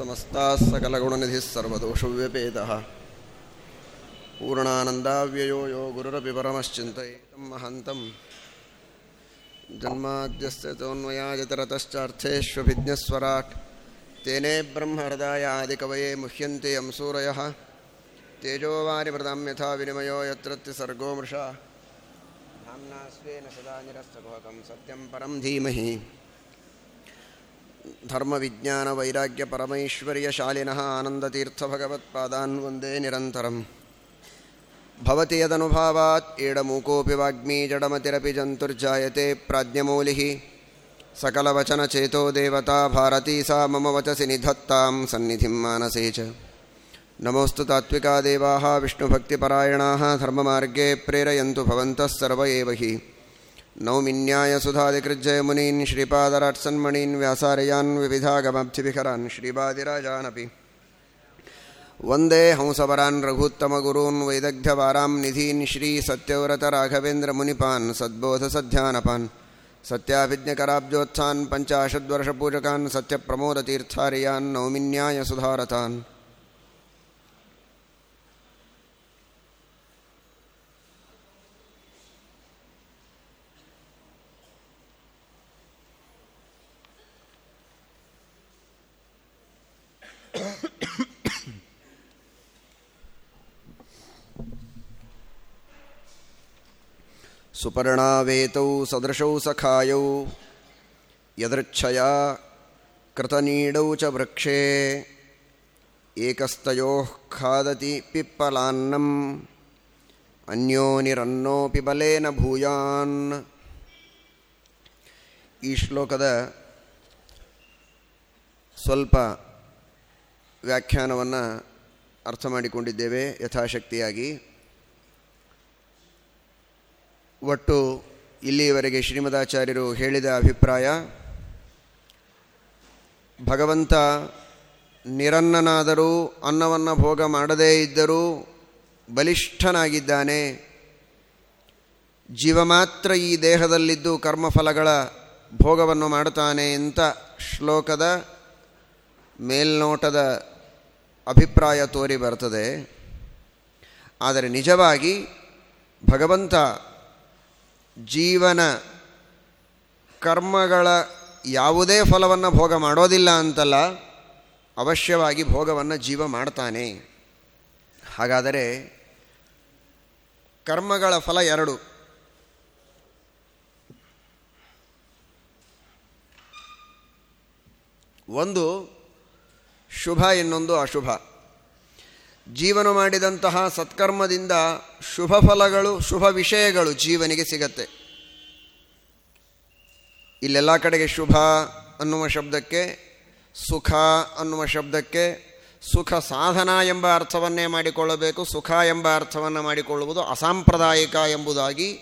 समस्ताः सकलगुणनिधिः सर्वदोषव्यपेतः पूर्णानन्दाव्ययो यो गुरुरपि परमश्चिन्तयितं महन्तं जन्माद्यस्य तोन्मयाजतरतश्चार्थेष्वभिज्ञस्वराट् तेने ब्रह्महृदायादिकवये मुह्यन्ते यं सूरयः तेजोवारिमृतां यथा विनिमयो यत्र सर्गो मृषा। धाम्ना स्वेन सदा निरस्तगोहकं सत्यं परं धीमहि। धर्मविज्ञानवैराग्यपरमैश्वर्यशालिनः आनन्दतीर्थभगवत्पादान् वन्दे निरन्तरम् भवति यदनुभावात् एडमूकोऽपि वाग्मी जडमतिरपि जन्तुर्जायते प्राज्ञमौलिः सकलवचनचेतो देवता भारती सा मम वचसि निधत्तां सन्निधिं मानसे च नमोऽस्तु तात्विका देवाः विष्णुभक्तिपरायणाः धर्ममार्गे प्रेरयन्तु भवन्तः सर्व एव हि नौमिन्यायसुधादिकृज्जयमुनीन् श्रीपादराट्सन्मणीन् व्यासार्यान् विविधागमब्धिविखरान् श्रीपादिराजानपि वंदे हंसवरान् रघुत्तमगुरून् वैदग्ध्यवारां निधीन् श्रीसत्यव्रतराघवेन्द्रमुनिपान् सद्बोधसध्यानपान्। सत्याभिज्ञकराब्जोत्थान् पञ्चाशद्वर्षपूजकान् सत्यप्रमोदतीर्थार्यान् नौमिन्यायसुधारतान् सुपर्णावेतौ सदृशौ सखायौ यदृच्छया कृतनीडौ च वृक्षे एकस्तयोः खादति पिप्पलान्नम् अन्यो ನಿರನ್ನೋಪಿ ಬಲೇನ ಭೂಯಾನ್ ಈ ಶ್ಲೋಕದ ಸ್ವಲ್ಪ ವ್ಯಾಖ್ಯಾನವನ್ನು ಅರ್ಥ ಮಾಡಿಕೊಂಡಿದ್ದೇವೆ ಯಥಾಶಕ್ತಿಯಾಗಿ. ಒಟ್ಟು ಇಲ್ಲಿಯವರೆಗೆ ಶ್ರೀಮದಾಚಾರ್ಯರು ಹೇಳಿದ ಅಭಿಪ್ರಾಯ, ಭಗವಂತ ನಿರನ್ನನಾದರೂ ಅನ್ನವನ್ನು ಭೋಗ ಮಾಡದೇ ಇದ್ದರೂ ಬಲಿಷ್ಠನಾಗಿದ್ದಾನೆ. ಜೀವ ಮಾತ್ರ ಈ ದೇಹದಲ್ಲಿದ್ದು ಕರ್ಮಫಲಗಳ ಭೋಗವನ್ನು ಮಾಡುತ್ತಾನೆ ಅಂತ ಶ್ಲೋಕದ ಮೇಲ್ನೋಟದ ಅಭಿಪ್ರಾಯ ತೋರಿ ಬರ್ತದೆ. ಆದರೆ ನಿಜವಾಗಿ ಭಗವಂತ ಜೀವನ ಕರ್ಮಗಳ ಯಾವುದೇ ಫಲವನ್ನು ಭೋಗ ಮಾಡೋದಿಲ್ಲ ಅಂತಲ್ಲ, ಅವಶ್ಯವಾಗಿ ಭೋಗವನ್ನು ಜೀವ ಮಾಡ್ತಾನೆ. ಹಾಗಾದರೆ ಕರ್ಮಗಳ ಫಲ ಎರಡು. ಒಂದು ಶುಭ ಇನ್ನೊಂದು ಅಶುಭ. ಜೀವನ ಮಾಡಿದಂತಹ ಸತ್ಕರ್ಮದಿಂದ ಶುಭ ಫಲಗಳು, ಶುಭ ವಿಷಯಗಳು ಜೀವನಿಗೆ ಸಿಗತ್ತೆ. ಇಲ್ಲೆಲ್ಲ ಕಡೆಗೆ ಶುಭ ಅನ್ನುವ ಶಬ್ದಕ್ಕೆ, ಸುಖ ಅನ್ನುವ ಶಬ್ದಕ್ಕೆ, ಸುಖ ಸಾಧನ ಎಂಬ ಅರ್ಥವನ್ನೇ ಮಾಡಿಕೊಳ್ಳಬೇಕು, ಸುಖ ಎಂಬ ಅರ್ಥವನ್ನು ಮಾಡಿಕೊಳ್ಳುವುದು ಅಸಾಂಪ್ರದಾಯಿಕ ಎಂಬುದಾಗಿ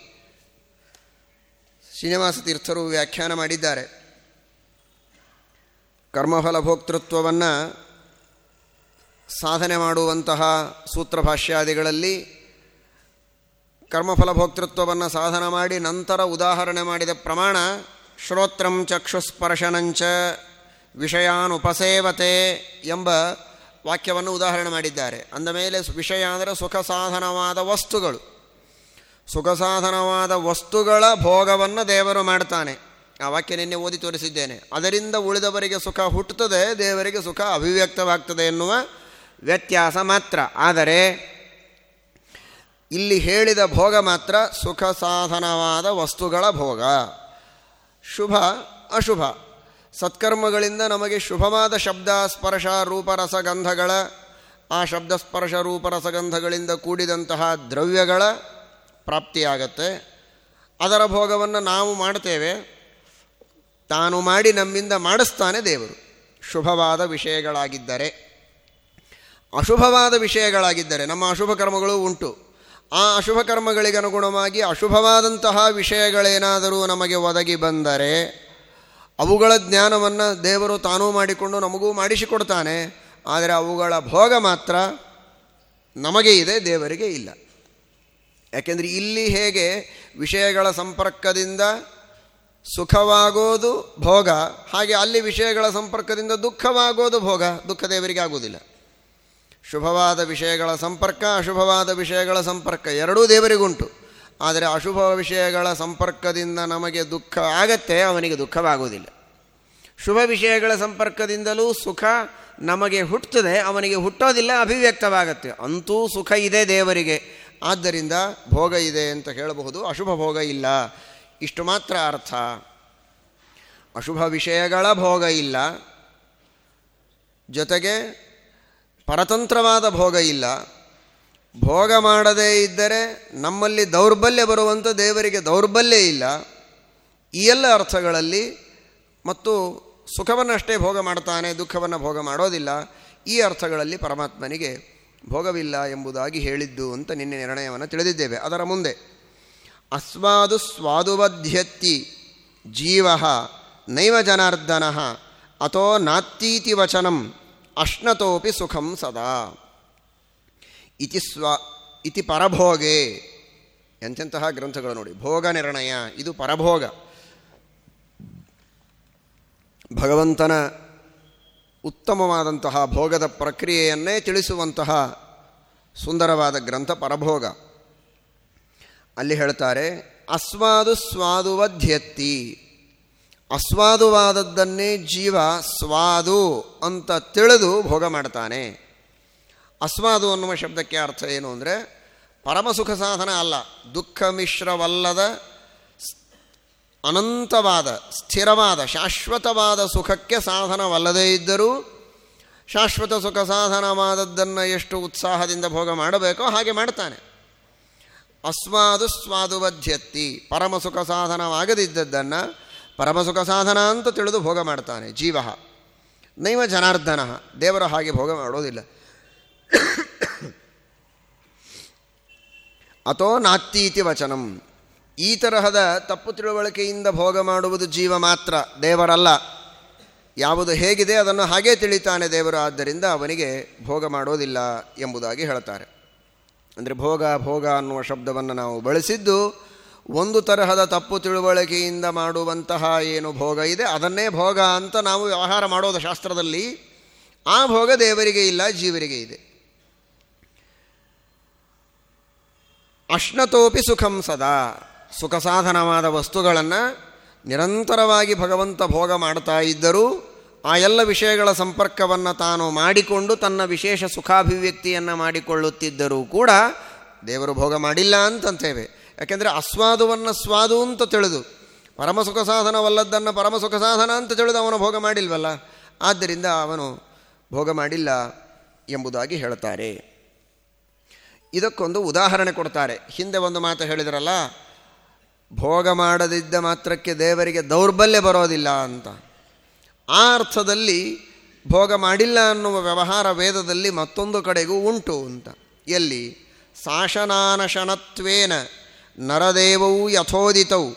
ಶ್ರೀನಿವಾಸ ತೀರ್ಥರು ವ್ಯಾಖ್ಯಾನ ಮಾಡಿದ್ದಾರೆ. ಕರ್ಮಫಲ ಭೋಕ್ತೃತ್ವವನ್ನು ಸಾಧನೆ ಮಾಡುವಂತಹ ಸೂತ್ರ ಭಾಷ್ಯಾದಿಗಳಲ್ಲಿ ಕರ್ಮಫಲ ಭೋಕ್ತೃತ್ವವನ್ನು ಸಾಧನ ಮಾಡಿ ನಂತರ ಉದಾಹರಣೆ ಮಾಡಿದ ಪ್ರಮಾಣ ಶ್ರೋತ್ರಂ ಚಕ್ಷುಸ್ಪರ್ಶನಂಚ ವಿಷಯಾನುಪಸೇವತೆ ಎಂಬ ವಾಕ್ಯವನ್ನು ಉದಾಹರಣೆ ಮಾಡಿದ್ದಾರೆ. ಅಂದ ಮೇಲೆ ವಿಷಯ ಅಂದರೆ ಸುಖ ಸಾಧನವಾದ ವಸ್ತುಗಳು. ಸುಖ ಸಾಧನವಾದ ವಸ್ತುಗಳ ಭೋಗವನ್ನು ದೇವರು ಮಾಡ್ತಾನೆ. ಆ ವಾಕ್ಯ ನಿನ್ನೆ ಓದಿ ತೋರಿಸಿದ್ದೇನೆ. ಅದರಿಂದ ಉಳಿದವರಿಗೆ ಸುಖ ಹುಟ್ಟುತ್ತದೆ, ದೇವರಿಗೆ ಸುಖ ಅಭಿವ್ಯಕ್ತವಾಗ್ತದೆ ಎನ್ನುವ ವ್ಯತ್ಯಾಸ ಮಾತ್ರ. ಆದರೆ, ಇಲ್ಲಿ ಹೇಳಿದ ಭೋಗ ಮಾತ್ರ ಸುಖ ಸಾಧನವಾದ ವಸ್ತುಗಳ ಭೋಗ. ಶುಭ, ಅಶುಭ. ಸತ್ಕರ್ಮಗಳಿಂದ ನಮಗೆ ಶುಭವಾದ ಶಬ್ದ ಸ್ಪರ್ಶ ರೂಪರಸಗಂಧಗಳ, ಆ ಶಬ್ದ ಸ್ಪರ್ಶ ರೂಪರಸಗಂಧಗಳಿಂದ ಕೂಡಿದಂತಹ ದ್ರವ್ಯಗಳ ಪ್ರಾಪ್ತಿಯಾಗತ್ತೆ. ಅದರ ಭೋಗವನ್ನು ನಾವು ಮಾಡ್ತೇವೆ. ತಾನು ಮಾಡಿ ನಮ್ಮಿಂದ ಮಾಡಿಸ್ತಾನೆ ದೇವರು. ಶುಭವಾದ ವಿಷಯಗಳಾಗಿದ್ದರೆ. ಅಶುಭವಾದ ವಿಷಯಗಳಾಗಿದ್ದರೆ, ನಮ್ಮ ಅಶುಭ ಕರ್ಮಗಳು ಉಂಟು. ಆ ಅಶುಭ ಕರ್ಮಗಳಿಗೆ ಅನುಗುಣವಾಗಿ ಅಶುಭವಾದಂತಹ ವಿಷಯಗಳೇನಾದರೂ ನಮಗೆ ಒದಗಿ ಬಂದರೆ, ಅವುಗಳ ಜ್ಞಾನವನ್ನು ದೇವರು ತಾನೂ ಮಾಡಿಕೊಂಡು ನಮಗೂ ಮಾಡಿಸಿಕೊಡ್ತಾನೆ. ಆದರೆ ಅವುಗಳ ಭೋಗ ಮಾತ್ರ ನಮಗೆ ಇದೆ, ದೇವರಿಗೆ ಇಲ್ಲ. ಯಾಕೆಂದರೆ ಇಲ್ಲಿ ಹೇಗೆ ವಿಷಯಗಳ ಸಂಪರ್ಕದಿಂದ ಸುಖವಾಗೋದು ಭೋಗ, ಹಾಗೆ ಅಲ್ಲಿ ವಿಷಯಗಳ ಸಂಪರ್ಕದಿಂದ ದುಃಖವಾಗೋದು ಭೋಗ, ದುಃಖ ದೇವರಿಗೆ ಆಗುವುದಿಲ್ಲ. ಶುಭವಾದ ವಿಷಯಗಳ ಸಂಪರ್ಕ, ಅಶುಭವಾದ ವಿಷಯಗಳ ಸಂಪರ್ಕ ಎರಡೂ ದೇವರಿಗುಂಟು. ಆದರೆ ಅಶುಭ ವಿಷಯಗಳ ಸಂಪರ್ಕದಿಂದ ನಮಗೆ ದುಃಖ ಆಗತ್ತೆ, ಅವನಿಗೆ ದುಃಖವಾಗುವುದಿಲ್ಲ. ಶುಭ ವಿಷಯಗಳ ಸಂಪರ್ಕದಿಂದಲೂ ಸುಖ ನಮಗೆ ಹುಟ್ಟುತ್ತದೆ, ಅವನಿಗೆ ಹುಟ್ಟೋದಿಲ್ಲ, ಅಭಿವ್ಯಕ್ತವಾಗತ್ತೆ. ಅಂತೂ ಸುಖ ಇದೆ ದೇವರಿಗೆ. ಆದ್ದರಿಂದ ಭೋಗ ಇದೆ ಅಂತ ಹೇಳಬಹುದು, ಅಶುಭ ಭೋಗ ಇಲ್ಲ. ಇಷ್ಟು ಮಾತ್ರ ಅರ್ಥ. ಅಶುಭ ವಿಷಯಗಳ ಭೋಗ ಇಲ್ಲ. ಜೊತೆಗೆ ಪರತಂತ್ರವಾದ ಭೋಗ ಇಲ್ಲ. ಭೋಗ ಮಾಡದೇ ಇದ್ದರೆ ನಮ್ಮಲ್ಲಿ ದೌರ್ಬಲ್ಯ ಬರುವಂಥ ದೇವರಿಗೆ ದೌರ್ಬಲ್ಯ ಇಲ್ಲ. ಈ ಎಲ್ಲ ಅರ್ಥಗಳಲ್ಲಿ ಮತ್ತು ಸುಖವನ್ನಷ್ಟೇ ಭೋಗ ಮಾಡ್ತಾನೆ, ದುಃಖವನ್ನು ಭೋಗ ಮಾಡೋದಿಲ್ಲ. ಈ ಅರ್ಥಗಳಲ್ಲಿ ಪರಮಾತ್ಮನಿಗೆ ಭೋಗವಿಲ್ಲ ಎಂಬುದಾಗಿ ಹೇಳಿದ್ದು ಅಂತ ನಿನ್ನೆ ನಿರ್ಣಯವನ್ನು ತಿಳಿದಿದ್ದೇವೆ. ಅದರ ಮುಂದೆ, ಅಸ್ವಾದು ಸ್ವಾದುವಧ್ಯತ್ತಿ ಜೀವ ನೈವ ಜನಾರ್ದನ ಅಥೋ ನಾತ್ತೀತಿ ವಚನಂ ಅಶ್ನತೋಪಿ ಸುಖಂ ಸದಾ. ಇತಿ ಸ್ವ, ಇತಿ ಪರಭೋಗೆ ಎಂತೆಂತಹ ಗ್ರಂಥಗಳು ನೋಡಿ. ಭೋಗ ನಿರ್ಣಯ, ಇದು ಪರಭೋಗ. ಭಗವಂತನ ಉತ್ತಮವಾದಂತಹ ಭೋಗದ ಪ್ರಕ್ರಿಯೆಯನ್ನೇ ತಿಳಿಸುವಂತಹ ಸುಂದರವಾದ ಗ್ರಂಥ ಪರಭೋಗ. ಅಲ್ಲಿ ಹೇಳ್ತಾರೆ, ಅಸ್ವಾದು ಸ್ವಾದುವಧ್ಯತ್ತಿ ಅಸ್ವಾದುವಾದದ್ದನ್ನೇ ಜೀವ ಸ್ವಾದು ಅಂತ ತಿಳಿದು ಭೋಗ ಮಾಡ್ತಾನೆ. ಅಸ್ವಾದು ಅನ್ನುವ ಶಬ್ದಕ್ಕೆ ಅರ್ಥ ಏನು ಅಂದರೆ ಪರಮಸುಖ ಸಾಧನ ಅಲ್ಲ, ದುಃಖ ಮಿಶ್ರವಲ್ಲದ ಅನಂತವಾದ, ಸ್ಥಿರವಾದ, ಶಾಶ್ವತವಾದ ಸುಖಕ್ಕೆ ಸಾಧನವಲ್ಲದೇ ಇದ್ದರೂ ಶಾಶ್ವತ ಸುಖ ಸಾಧನವಾದದ್ದನ್ನು ಎಷ್ಟು ಉತ್ಸಾಹದಿಂದ ಭೋಗ ಮಾಡಬೇಕೋ ಹಾಗೆ ಮಾಡ್ತಾನೆ. ಅಸ್ವಾದು ಸ್ವಾದುವಧ್ಯತ್ತಿ ಪರಮಸುಖ ಸಾಧನವಾಗದಿದ್ದದ್ದನ್ನು ಪರಮಸುಖ ಸಾಧನ ಅಂತ ತಿಳಿದು ಭೋಗ ಮಾಡ್ತಾನೆ ಜೀವ ನೈವ ಜನಾರ್ದನ, ದೇವರು ಹಾಗೆ ಭೋಗ ಮಾಡೋದಿಲ್ಲ. ಅಥೋ ನಾತ್ತೀತಿ ವಚನಂ. ಈ ತರಹದ ತಪ್ಪು ತಿಳುವಳಿಕೆಯಿಂದ ಭೋಗ ಮಾಡುವುದು ಜೀವ ಮಾತ್ರ, ದೇವರಲ್ಲ. ಯಾವುದು ಹೇಗಿದೆ ಅದನ್ನು ಹಾಗೇ ತಿಳಿತಾನೆ ದೇವರು, ಆದ್ದರಿಂದ ಅವನಿಗೆ ಭೋಗ ಮಾಡೋದಿಲ್ಲ ಎಂಬುದಾಗಿ ಹೇಳ್ತಾರೆ. ಅಂದರೆ ಭೋಗ ಭೋಗ ಅನ್ನುವ ಶಬ್ದವನ್ನು ನಾವು ಬಳಸಿದ್ದು ಒಂದು ತರಹದ ತಪ್ಪು ತಿಳುವಳಿಕೆಯಿಂದ ಮಾಡುವಂತಹ ಏನು ಭೋಗ ಇದೆ, ಅದನ್ನೇ ಭೋಗ ಅಂತ ನಾವು ವ್ಯವಹಾರ ಮಾಡೋದು ಶಾಸ್ತ್ರದಲ್ಲಿ. ಆ ಭೋಗ ದೇವರಿಗೆ ಇಲ್ಲ, ಜೀವರಿಗೆ ಇದೆ. ಅಶ್ನತೋಪಿ ಸುಖಂ ಸದಾ. ಸುಖ ಸಾಧನವಾದ ವಸ್ತುಗಳನ್ನು ನಿರಂತರವಾಗಿ ಭಗವಂತ ಭೋಗ ಮಾಡ್ತಾ ಇದ್ದರೂ ಆ ಎಲ್ಲ ವಿಷಯಗಳ ಸಂಪರ್ಕವನ್ನು ತಾನು ಮಾಡಿಕೊಂಡು ತನ್ನ ವಿಶೇಷ ಸುಖಾಭಿವ್ಯಕ್ತಿಯನ್ನು ಮಾಡಿಕೊಳ್ಳುತ್ತಿದ್ದರೂ ಕೂಡ ದೇವರು ಭೋಗ ಮಾಡಿಲ್ಲ ಅಂತಂತೇವೆ. ಯಾಕೆಂದರೆ ಅಸ್ವಾದುವನ್ನು ಸ್ವಾದು ಅಂತ ತಿಳಿದು ಪರಮಸುಖ ಸಾಧನವಲ್ಲದ್ದನ್ನು ಪರಮಸುಖ ಸಾಧನ ಅಂತ ತಿಳಿದು ಅವನು ಭೋಗ ಮಾಡಿಲ್ವಲ್ಲ? ಆದ್ದರಿಂದ ಅವನು ಭೋಗ ಮಾಡಿಲ್ಲ ಎಂಬುದಾಗಿ ಹೇಳ್ತಾರೆ ಇದಕ್ಕೊಂದು ಉದಾಹರಣೆ ಕೊಡ್ತಾರೆ. ಹಿಂದೆ ಒಂದು ಮಾತು ಹೇಳಿದ್ರಲ್ಲ, ಭೋಗ ಮಾಡದಿದ್ದ ಮಾತ್ರಕ್ಕೆ ದೇವರಿಗೆ ದೌರ್ಬಲ್ಯ ಬರೋದಿಲ್ಲ ಅಂತ. ಆ ಅರ್ಥದಲ್ಲಿ ಭೋಗ ಮಾಡಿಲ್ಲ ಅನ್ನುವ ವ್ಯವಹಾರ ವೇದದಲ್ಲಿ ಮತ್ತೊಂದು ಕಡೆಗೂ ಉಂಟು ಅಂತ. ಎಲ್ಲಿ? ಶಾಸನಾನಶನತ್ವೇನ ನರದೇವವು ಯಥೋದಿತೌ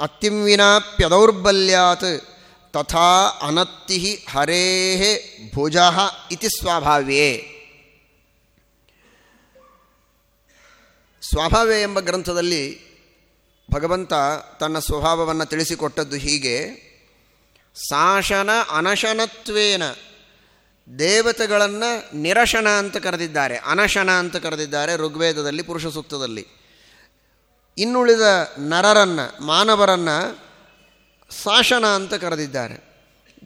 ಅತ್ತಿಂವಿನಾಪ್ಯದೌರ್ಬಲ್ಯಾತ್ ತಥಾ ಅನತ್ತಿ ಹರೇ ಭುಜ ಇತಿ ಸ್ವಾಭಾವ್ಯೇ ಸ್ವಾಭಾವ್ಯ ಎಂಬ ಗ್ರಂಥದಲ್ಲಿ ಭಗವಂತ ತನ್ನ ಸ್ವಭಾವವನ್ನು ತಿಳಿಸಿಕೊಟ್ಟದ್ದು ಹೀಗೆ, ಸಾಶನ ಅನಶನತ್ವೇನ ದೇವತೆಗಳನ್ನು ನಿರಶನ ಅಂತ ಕರೆದಿದ್ದಾರೆ. ಅನಶನ ಅಂತ ಕರೆದಿದ್ದಾರೆ ಋಗ್ವೇದದಲ್ಲಿ, ಪುರುಷ ಸೂಕ್ತದಲ್ಲಿ. ಇನ್ನುಳಿದ ನರರನ್ನು, ಮಾನವರನ್ನು ಶಾಸನ ಅಂತ ಕರೆದಿದ್ದಾರೆ.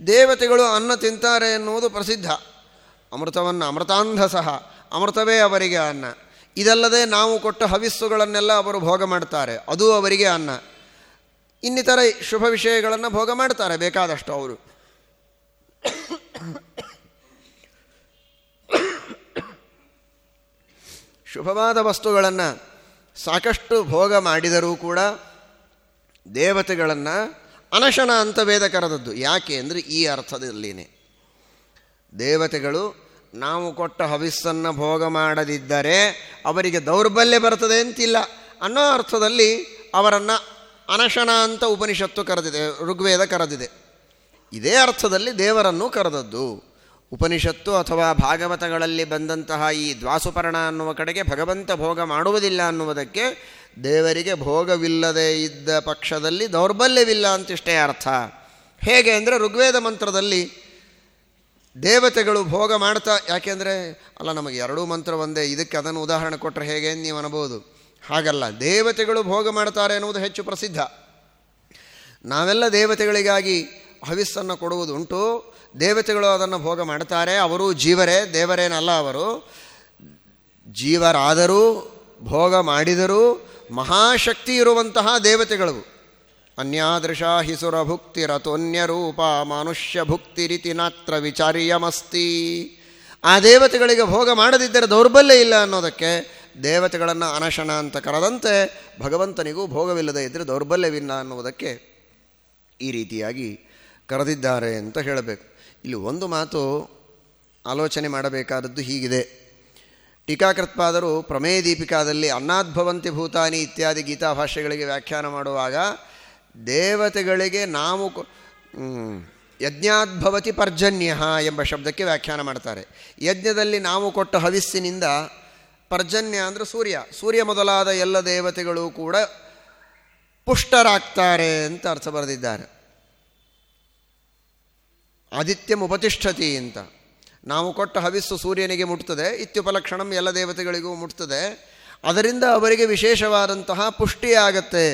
ದೇವತೆಗಳು ಅನ್ನ ತಿಂತಾರೆ ಎನ್ನುವುದು ಪ್ರಸಿದ್ಧ. ಅಮೃತವನ್ನು ಅಮೃತಾಂಧ ಸಹ ಅಮೃತವೇ ಅವರಿಗೆ ಅನ್ನ. ಇದಲ್ಲದೆ ನಾವು ಕೊಟ್ಟ ಹವಿಸ್ಸುಗಳನ್ನೆಲ್ಲ ಅವರು ಭೋಗ ಮಾಡ್ತಾರೆ, ಅದು ಅವರಿಗೆ ಅನ್ನ. ಇನ್ನಿತರ ಶುಭ ವಿಷಯಗಳನ್ನು ಭೋಗ ಮಾಡ್ತಾರೆ, ಬೇಕಾದಷ್ಟು ಅವರು. ಶುಭವಾದ ವಸ್ತುಗಳನ್ನು ಸಾಕಷ್ಟು ಭೋಗ ಮಾಡಿದರೂ ಕೂಡ ದೇವತೆಗಳನ್ನು ಅನಶನ ಅಂತ ವೇದ ಕರೆದದ್ದು. ಯಾಕೆ ಅಂದರೆ ಈ ಅರ್ಥದಲ್ಲಿನೇ. ದೇವತೆಗಳು ನಾವು ಕೊಟ್ಟ ಹವಿಸ್ಸನ್ನು ಭೋಗ ಮಾಡದಿದ್ದರೆ ಅವರಿಗೆ ದೌರ್ಬಲ್ಯ ಬರ್ತದೆ ಅಂತಿಲ್ಲ. ಅನ್ನೋ ಅರ್ಥದಲ್ಲಿ ಅವರನ್ನು ಅನಶನ ಅಂತ ಉಪನಿಷತ್ತು ಕರೆದಿದೆ, ಋಗ್ವೇದ ಕರೆದಿದೆ. ಇದೇ ಅರ್ಥದಲ್ಲಿ ದೇವರನ್ನು ಕರೆದದ್ದು. ಉಪನಿಷತ್ತು ಅಥವಾ ಭಾಗವತಗಳಲ್ಲಿ ಬಂದಂತಹ ಈ ದ್ವಾಸುಪರ್ಣ ಅನ್ನುವ ಕಡೆಗೆ ಭಗವಂತ ಭೋಗ ಮಾಡುವುದಿಲ್ಲ ಅನ್ನುವುದಕ್ಕೆ ದೇವರಿಗೆ ಭೋಗವಿಲ್ಲದೆ ಇದ್ದ ಪಕ್ಷದಲ್ಲಿ ದೌರ್ಬಲ್ಯವಿಲ್ಲ ಅಂತಿಷ್ಟೇ ಅರ್ಥ. ಹೇಗೆ ಅಂದರೆ ಋಗ್ವೇದ ಮಂತ್ರದಲ್ಲಿ ದೇವತೆಗಳು ಭೋಗ ಮಾಡ್ತಾ ಯಾಕೆಂದರೆ ಅಲ್ಲ ನಮಗೆ ಎರಡೂ ಮಂತ್ರ ಒಂದೇ, ಇದಕ್ಕೆ ಅದನ್ನು ಉದಾಹರಣೆ ಕೊಟ್ಟರೆ ಹೇಗೆ ನೀವು ಅನ್ಬೋದು. ಹಾಗಲ್ಲ, ದೇವತೆಗಳು ಭೋಗ ಮಾಡ್ತಾರೆ ಎನ್ನುವುದು ಹೆಚ್ಚು ಪ್ರಸಿದ್ಧ. ನಾವೆಲ್ಲ ದೇವತೆಗಳಿಗಾಗಿ ಹವಿಸ್ಸನ್ನು ಕೊಡುವುದು ಉಂಟು ದೇವತೆಗಳು ಅದನ್ನು ಭೋಗ ಮಾಡ್ತಾರೆ ಅವರು ಜೀವರೇ, ದೇವರೇನಲ್ಲ ಅವರು. ಜೀವರಾದರೂ, ಭೋಗ ಮಾಡಿದರೂ, ಮಹಾಶಕ್ತಿ ಇರುವಂತಹ ದೇವತೆಗಳು. ಅನ್ಯಾದೃಶ ಹಿಸುರ ಭುಕ್ತಿರತೋನ್ಯರೂಪ ಮನುಷ್ಯ ಭುಕ್ತಿರಿತಿ ನಾತ್ರ ವಿಚಾರ್ಯಮಸ್ತಿ. ಆ ದೇವತೆಗಳಿಗೆ ಭೋಗ ಮಾಡದಿದ್ದರೆ ದೌರ್ಬಲ್ಯ ಇಲ್ಲ ಅನ್ನೋದಕ್ಕೆ ದೇವತೆಗಳನ್ನು ಅನಶನ ಅಂತ ಕರೆದಂತೆ ಭಗವಂತನಿಗೂ ಭೋಗವಿಲ್ಲದೆ ಇದ್ದರೆ ದೌರ್ಬಲ್ಯವಿಲ್ಲ ಅನ್ನುವುದಕ್ಕೆ ಈ ರೀತಿಯಾಗಿ ಕರೆದಿದ್ದಾರೆ ಅಂತ ಹೇಳಬೇಕು. ಇಲ್ಲಿ ಒಂದು ಮಾತು ಆಲೋಚನೆ ಮಾಡಬೇಕಾದದ್ದು ಹೀಗಿದೆ. ಟೀಕಾಕೃತ್ಪಾದರು ಪ್ರಮೇಯ ದೀಪಿಕಾದಲ್ಲಿ ಅನ್ನಾದ್ಭವಂತಿ ಭೂತಾನಿ ಇತ್ಯಾದಿ ಗೀತಾ ಭಾಷೆಗಳಿಗೆ ವ್ಯಾಖ್ಯಾನ ಮಾಡುವಾಗ ದೇವತೆಗಳಿಗೆ ನಾವು ಯಜ್ಞಾದ್ಭವತಿ ಪರ್ಜನ್ಯ ಎಂಬ ಶಬ್ದಕ್ಕೆ ವ್ಯಾಖ್ಯಾನ ಮಾಡ್ತಾರೆ. ಯಜ್ಞದಲ್ಲಿ ನಾವು ಕೊಟ್ಟ ಹವಿಸ್ಸಿನಿಂದ ಪರ್ಜನ್ಯ ಅಂದರೆ ಸೂರ್ಯ. ಸೂರ್ಯ ಮೊದಲಾದ ಎಲ್ಲ ದೇವತೆಗಳು ಕೂಡ ಪುಷ್ಟರಾಗ್ತಾರೆ ಅಂತ ಅರ್ಥ ಬರೆದಿದ್ದಾರೆ. ಆದಿತ್ಯ ಉಪತಿಷ್ಠತಿ ಅಂತ. ನಾವು ಕೊಟ್ಟ ಹವಿಸ್ಸು ಸೂರ್ಯನಿಗೆ ಮುಟ್ತದೆ, ಇತ್ಯುಪಲಕ್ಷಣಂ ಎಲ್ಲ ದೇವತೆಗಳಿಗೂ ಮುಟ್ತದೆ. ಅದರಿಂದ ಅವರಿಗೆ ವಿಶೇಷವಾದಂತಹ ಪುಷ್ಟಿಯಾಗತ್ತೆ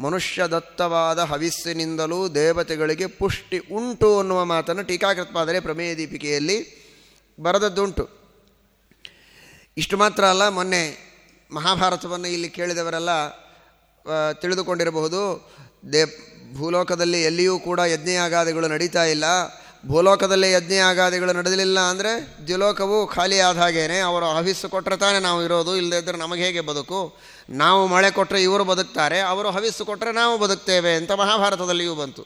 ಮನುಷ್ಯ ದತ್ತವಾದ ಹವಿಸ್ಸಿನಿಂದಲೂ ದೇವತೆಗಳಿಗೆ ಪುಷ್ಟಿ ಉಂಟು ಅನ್ನುವ ಮಾತನ್ನು ಟೀಕಾಕೃತ್ಪಾದರೆ ಪ್ರಮೇಯ ದೀಪಿಕೆಯಲ್ಲಿ ಬರೆದದ್ದುಂಟು. ಇಷ್ಟು ಮಾತ್ರ ಅಲ್ಲ, ಮೊನ್ನೆ ಮಹಾಭಾರತವನ್ನು ಇಲ್ಲಿ ಕೇಳಿದವರೆಲ್ಲ ತಿಳಿದುಕೊಂಡಿರಬಹುದು. ದೇ, ಭೂಲೋಕದಲ್ಲಿ ಎಲ್ಲಿಯೂ ಕೂಡ ಯಜ್ಞಯಾಗಾದಿಗಳು ನಡೀತಾ ಇಲ್ಲ. ಭೂಲೋಕದಲ್ಲಿ ಯಜ್ಞಯಾಗಾದಿಗಳು ನಡೆದಲಿಲ್ಲ ಅಂದರೆ ದ್ಯುಲೋಕವು ಖಾಲಿ ಆದ ಹಾಗೇನೆ. ಅವರು ಹವಿಸ್ಸು ಕೊಟ್ಟರೆ ತಾನೇ ನಾವು ಇರೋದು ಇಲ್ಲದೇ ಇದ್ದರೆ ನಮಗೆ ಹೇಗೆ ಬದುಕು? ನಾವು ಮಳೆ ಕೊಟ್ಟರೆ ಇವರು ಬದುಕ್ತಾರೆ, ಅವರು ಹವಿಸ್ಸು ಕೊಟ್ಟರೆ ನಾವು ಬದುಕ್ತೇವೆ ಅಂತ ಮಹಾಭಾರತದಲ್ಲಿಯೂ ಬಂತು.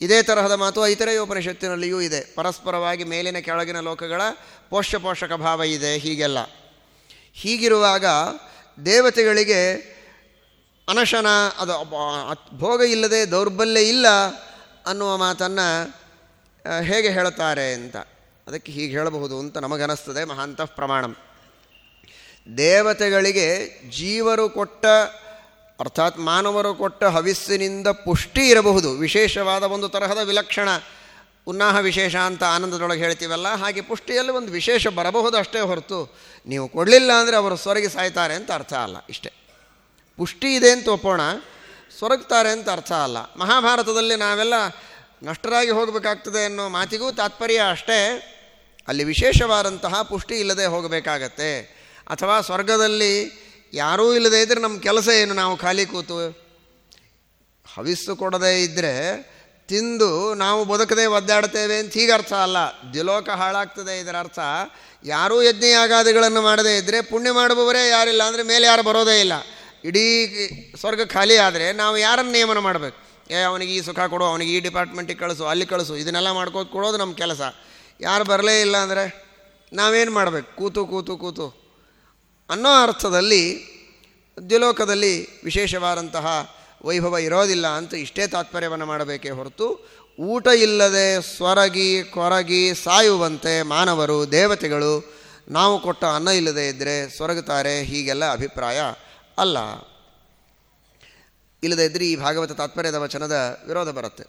ಇದೇ ತರಹದ ಮಾತು ಇತರೆಯ ಉಪನಿಷತ್ತಿನಲ್ಲಿಯೂ ಇದೆ. ಪರಸ್ಪರವಾಗಿ ಮೇಲಿನ ಕೆಳಗಿನ ಲೋಕಗಳ ಪೋಷ್ಯ ಪೋಷಕ ಭಾವ ಇದೆ, ಹೀಗೆಲ್ಲ. ಹೀಗಿರುವಾಗ ದೇವತೆಗಳಿಗೆ ಅನಶನ, ಅದು ಭೋಗ ಇಲ್ಲದೆ ದೌರ್ಬಲ್ಯ ಇಲ್ಲ ಅನ್ನುವ ಮಾತನ್ನು ಹೇಗೆ ಹೇಳುತ್ತಾರೆ ಅಂತ. ಅದಕ್ಕೆ ಹೀಗೆ ಹೇಳಬಹುದು ಅಂತ ನಮಗನ್ನಿಸ್ತದೆ ಮಹಾಂತಃ ಪ್ರಮಾಣಂ. ದೇವತೆಗಳಿಗೆ ಜೀವರು ಕೊಟ್ಟ, ಅರ್ಥಾತ್ ಮಾನವರು ಕೊಟ್ಟ ಹವಿಸ್ಸಿನಿಂದ ಪುಷ್ಟಿ ಇರಬಹುದು. ವಿಶೇಷವಾದ ಒಂದು ತರಹದ ವಿಲಕ್ಷಣ, ಉನ್ನಾಹ ವಿಶೇಷ ಅಂತ ಆನಂದದೊಳಗೆ ಹೇಳ್ತೀವಲ್ಲ, ಹಾಗೆ ಪುಷ್ಟಿಯಲ್ಲಿ ಒಂದು ವಿಶೇಷ ಬರಬಹುದು ಅಷ್ಟೇ ಹೊರತು, ನೀವು ಕೊಡಲಿಲ್ಲ ಅಂದರೆ ಅವರು ಸ್ವರಗಿ ಸಾಯ್ತಾರೆ ಅಂತ ಅರ್ಥ ಅಲ್ಲ, ಇಷ್ಟೇ. ಪುಷ್ಟಿ ಇದೆ ಅಂತ ಒಪ್ಪೋಣ ಸ್ವರ್ಗ್ತಾರೆ ಅಂತ ಅರ್ಥ ಅಲ್ಲ. ಮಹಾಭಾರತದಲ್ಲಿ ನಾವೆಲ್ಲ ನಷ್ಟರಾಗಿ ಹೋಗಬೇಕಾಗ್ತದೆ ಅನ್ನೋ ಮಾತಿಗೂ ತಾತ್ಪರ್ಯ ಅಷ್ಟೇ. ಅಲ್ಲಿ ವಿಶೇಷವಾದಂತಹ ಪುಷ್ಟಿ ಇಲ್ಲದೆ ಹೋಗಬೇಕಾಗತ್ತೆ. ಅಥವಾ ಸ್ವರ್ಗದಲ್ಲಿ ಯಾರೂ ಇಲ್ಲದೆ ಇದ್ದರೆ ನಮ್ಮ ಕೆಲಸ ಏನು? ನಾವು ಖಾಲಿ ಕೂತು ಹವಿಸ್ಸು ಕೊಡದೇ ಇದ್ದರೆ ತಿಂದು ನಾವು ಬದುಕದೆ ಒದ್ದಾಡ್ತೇವೆ ಅಂತ ಹೀಗೆ ಅರ್ಥ ಅಲ್ಲ. ದ್ವಿಲೋಕ ಹಾಳಾಗ್ತದೆ ಇದರ ಅರ್ಥ. ಯಾರೂ ಯಜ್ಞಯಾಗಾದಿಗಳನ್ನು ಮಾಡದೇ ಇದ್ದರೆ ಪುಣ್ಯ ಮಾಡುವವರೇ ಯಾರಿಲ್ಲ ಅಂದರೆ ಮೇಲೆ ಯಾರು ಬರೋದೇ ಇಲ್ಲ. ಇಡೀ ಸ್ವರ್ಗ ಖಾಲಿ ಆದರೆ ನಾವು ಯಾರನ್ನು ನೇಮನ ಮಾಡಬೇಕು? ಏ, ಅವನಿಗೆ ಈ ಸುಖ ಕೊಡು, ಅವನಿಗೆ ಈ ಡಿಪಾರ್ಟ್ಮೆಂಟಿಗೆ ಕಳಿಸು, ಅಲ್ಲಿ ಕಳಿಸು, ಇದನ್ನೆಲ್ಲ ಮಾಡ್ಕೋದು ಕೊಡೋದು ನಮ್ಮ ಕೆಲಸ. ಯಾರು ಬರಲೇ ಇಲ್ಲ ಅಂದರೆ ನಾವೇನು ಮಾಡಬೇಕು? ಕೂತು ಕೂತು ಕೂತು. ಅನ್ನೋ ಅರ್ಥದಲ್ಲಿ ದ್ಯುಲೋಕದಲ್ಲಿ ವಿಶೇಷವಾದಂತಹ ವೈಭವ ಇರೋದಿಲ್ಲ ಅಂತ ಇಷ್ಟೇ ತಾತ್ಪರ್ಯವನ್ನು ಮಾಡಬೇಕೇ ಹೊರತು, ಊಟ ಇಲ್ಲದೆ ಸ್ವರಗಿ, ಕೊರಗಿ ಸಾಯುವಂತೆ ಮಾನವರು, ದೇವತೆಗಳು, ನಾವು ಕೊಟ್ಟ ಅನ್ನ ಇಲ್ಲದೆ ಇದ್ದರೆ ಸ್ವರಗುತ್ತಾರೆ, ಹೀಗೆಲ್ಲ ಅಭಿಪ್ರಾಯ ಅಲ್ಲ. ಇಲ್ಲದೇ ಇದ್ದರೆ ಈ ಭಾಗವತ ತಾತ್ಪರ್ಯದ ವಚನದ ವಿರೋಧ ಬರುತ್ತೆ.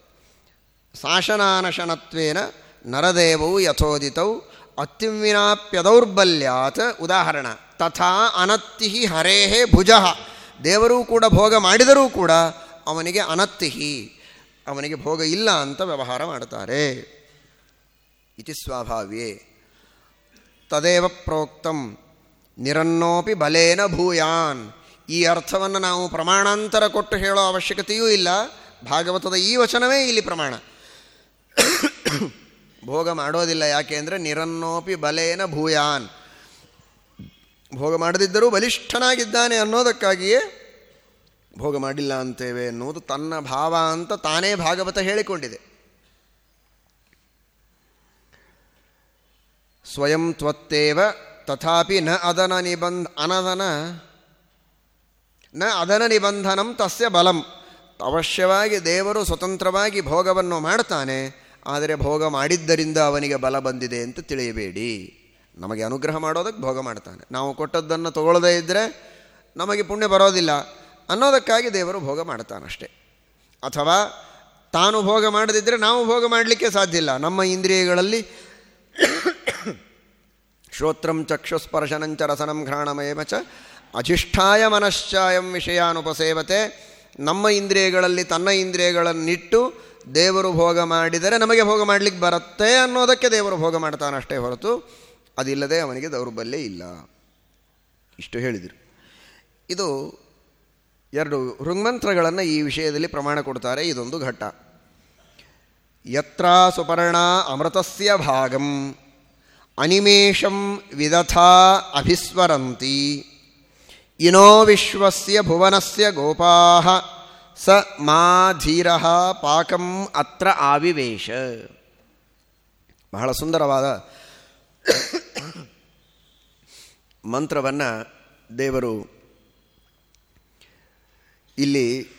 ಶಾಸನಾನಶನತ್ವೇನ ನರದೇವೌ ಯಥೋದಿತೌ ಅತ್ಯುವಿನಾಪ್ಯದೌರ್ಬಲ್ಯಾತ್ ಉದಾಹರಣ. ತಥಾ ಅನತ್ತಿಹಿ ಹರೇಹೇ ಭುಜ. ದೇವರೂ ಕೂಡ ಭೋಗ ಮಾಡಿದರೂ ಕೂಡ ಅವನಿಗೆ ಅನತ್ತಿಹಿ, ಅವನಿಗೆ ಭೋಗ ಇಲ್ಲ ಅಂತ ವ್ಯವಹಾರ ಮಾಡ್ತಾರೆ ಇತಿ ಸ್ವಾಭಾವ್ಯೇ. ತದೇವ ಪ್ರೋಕ್ತಂ ನಿರನ್ನೋಪಿ ಬಲೇನ ಭೂಯಾನ್. ಈ ಅರ್ಥವನ್ನು ನಾವು ಪ್ರಮಾಣಾಂತರ ಕೊಟ್ಟು ಹೇಳೋ ಅವಶ್ಯಕತೆಯೂ ಇಲ್ಲ. ಭಾಗವತದ ಈ ವಚನವೇ ಇಲ್ಲಿ ಪ್ರಮಾಣ. ಭೋಗ ಮಾಡೋದಿಲ್ಲ ಯಾಕೆ ಅಂದರೆ ನಿರನ್ನೋಪಿ ಬಲೇನ ಭೂಯಾನ್. ಭೋಗ ಮಾಡದಿದ್ದರೂ ಬಲಿಷ್ಠನಾಗಿದ್ದಾನೆ ಅನ್ನೋದಕ್ಕಾಗಿಯೇ ಭೋಗ ಮಾಡಿಲ್ಲ ಅಂತೇವೆ ಎನ್ನುವುದು ತನ್ನ ಭಾವ ಅಂತ ತಾನೇ ಭಾಗವತ ಹೇಳಿಕೊಂಡಿದೆ. ಸ್ವಯಂ ತ್ವತ್ತೇವ ತಥಾಪಿ ನ ಅದನ ನಿಬಂಧ ಅನದನ ನ ಅದನ ನಿಬಂಧನಂ ತಸ್ಯ ಬಲಂ. ಅವಶ್ಯವಾಗಿ ದೇವರು ಸ್ವತಂತ್ರವಾಗಿ ಭೋಗವನ್ನು ಮಾಡ್ತಾನೆ, ಆದರೆ ಭೋಗ ಮಾಡಿದ್ದರಿಂದ ಅವನಿಗೆ ಬಲ ಬಂದಿದೆ ಅಂತ ತಿಳಿಯಬೇಡಿ. ನಮಗೆ ಅನುಗ್ರಹ ಮಾಡೋದಕ್ಕೆ ಭೋಗ ಮಾಡ್ತಾನೆ. ನಾವು ಕೊಟ್ಟದ್ದನ್ನು ತಗೊಳ್ಳದೇ ಇದ್ದರೆ ನಮಗೆ ಪುಣ್ಯ ಬರೋದಿಲ್ಲ. ಅನ್ನೋದಕ್ಕಾಗಿ ದೇವರು ಭೋಗ ಮಾಡ್ತಾನಷ್ಟೆ. ಅಥವಾ ತಾನು ಭೋಗ ಮಾಡದಿದ್ದರೆ ನಾವು ಭೋಗ ಮಾಡಲಿಕ್ಕೆ ಸಾಧ್ಯ ಇಲ್ಲ. ನಮ್ಮ ಇಂದ್ರಿಯಗಳಲ್ಲಿ ಶ್ರೋತ್ರಂ ಚಕ್ಷುಸ್ಪರ್ಶನಂಚ ರಸನಂ ಘ್ರಾಣಮಯಮ ಅಧಿಷ್ಠಾಯ ಮನಶ್ಚಾಯಂ ವಿಷಯಾನುಪಸೇವತೆ. ನಮ್ಮ ಇಂದ್ರಿಯಗಳಲ್ಲಿ ತನ್ನ ಇಂದ್ರಿಯಗಳನ್ನಿಟ್ಟು ದೇವರು ಭೋಗ ಮಾಡಿದರೆ ನಮಗೆ ಭೋಗ ಮಾಡಲಿಕ್ಕೆ ಬರುತ್ತೆ ಅನ್ನೋದಕ್ಕೆ ದೇವರು ಭೋಗ ಮಾಡ್ತಾನಷ್ಟೇ ಹೊರತು ಅದಿಲ್ಲದೆ ಅವನಿಗೆ ದೌರ್ಬಲ್ಯ ಇಲ್ಲ. ಇಷ್ಟು ಹೇಳಿದರು. ಇದು ಎರಡು ಋಂಗ್ಮಂತ್ರಗಳನ್ನು ಈ ವಿಷಯದಲ್ಲಿ ಪ್ರಮಾಣ ಕೊಡ್ತಾರೆ. ಇದೊಂದು ಘಟ್ಟ. ಯತ್ರ ಸುಪರ್ಣ ಅಮೃತಸ್ಯ ಭಾಗಂ ಅನಿಮೇಷಂ ವಿದಥಾ ಅಭಿಸ್ವರಂತಿ. ಇನೋ ವಿಶ್ವಸ್ಯ ಭುವನಸ್ಯ ಗೋಪಾ ಸ ಮಾ ಧೀರ ಪಾಕಂ ಅತ್ರ ಆವಿವೇಶ. ಬಹಳ ಸುಂದರವಾದ ಮಂತ್ರವನ್ನು ದೇವರು ಇಲ್ಲಿ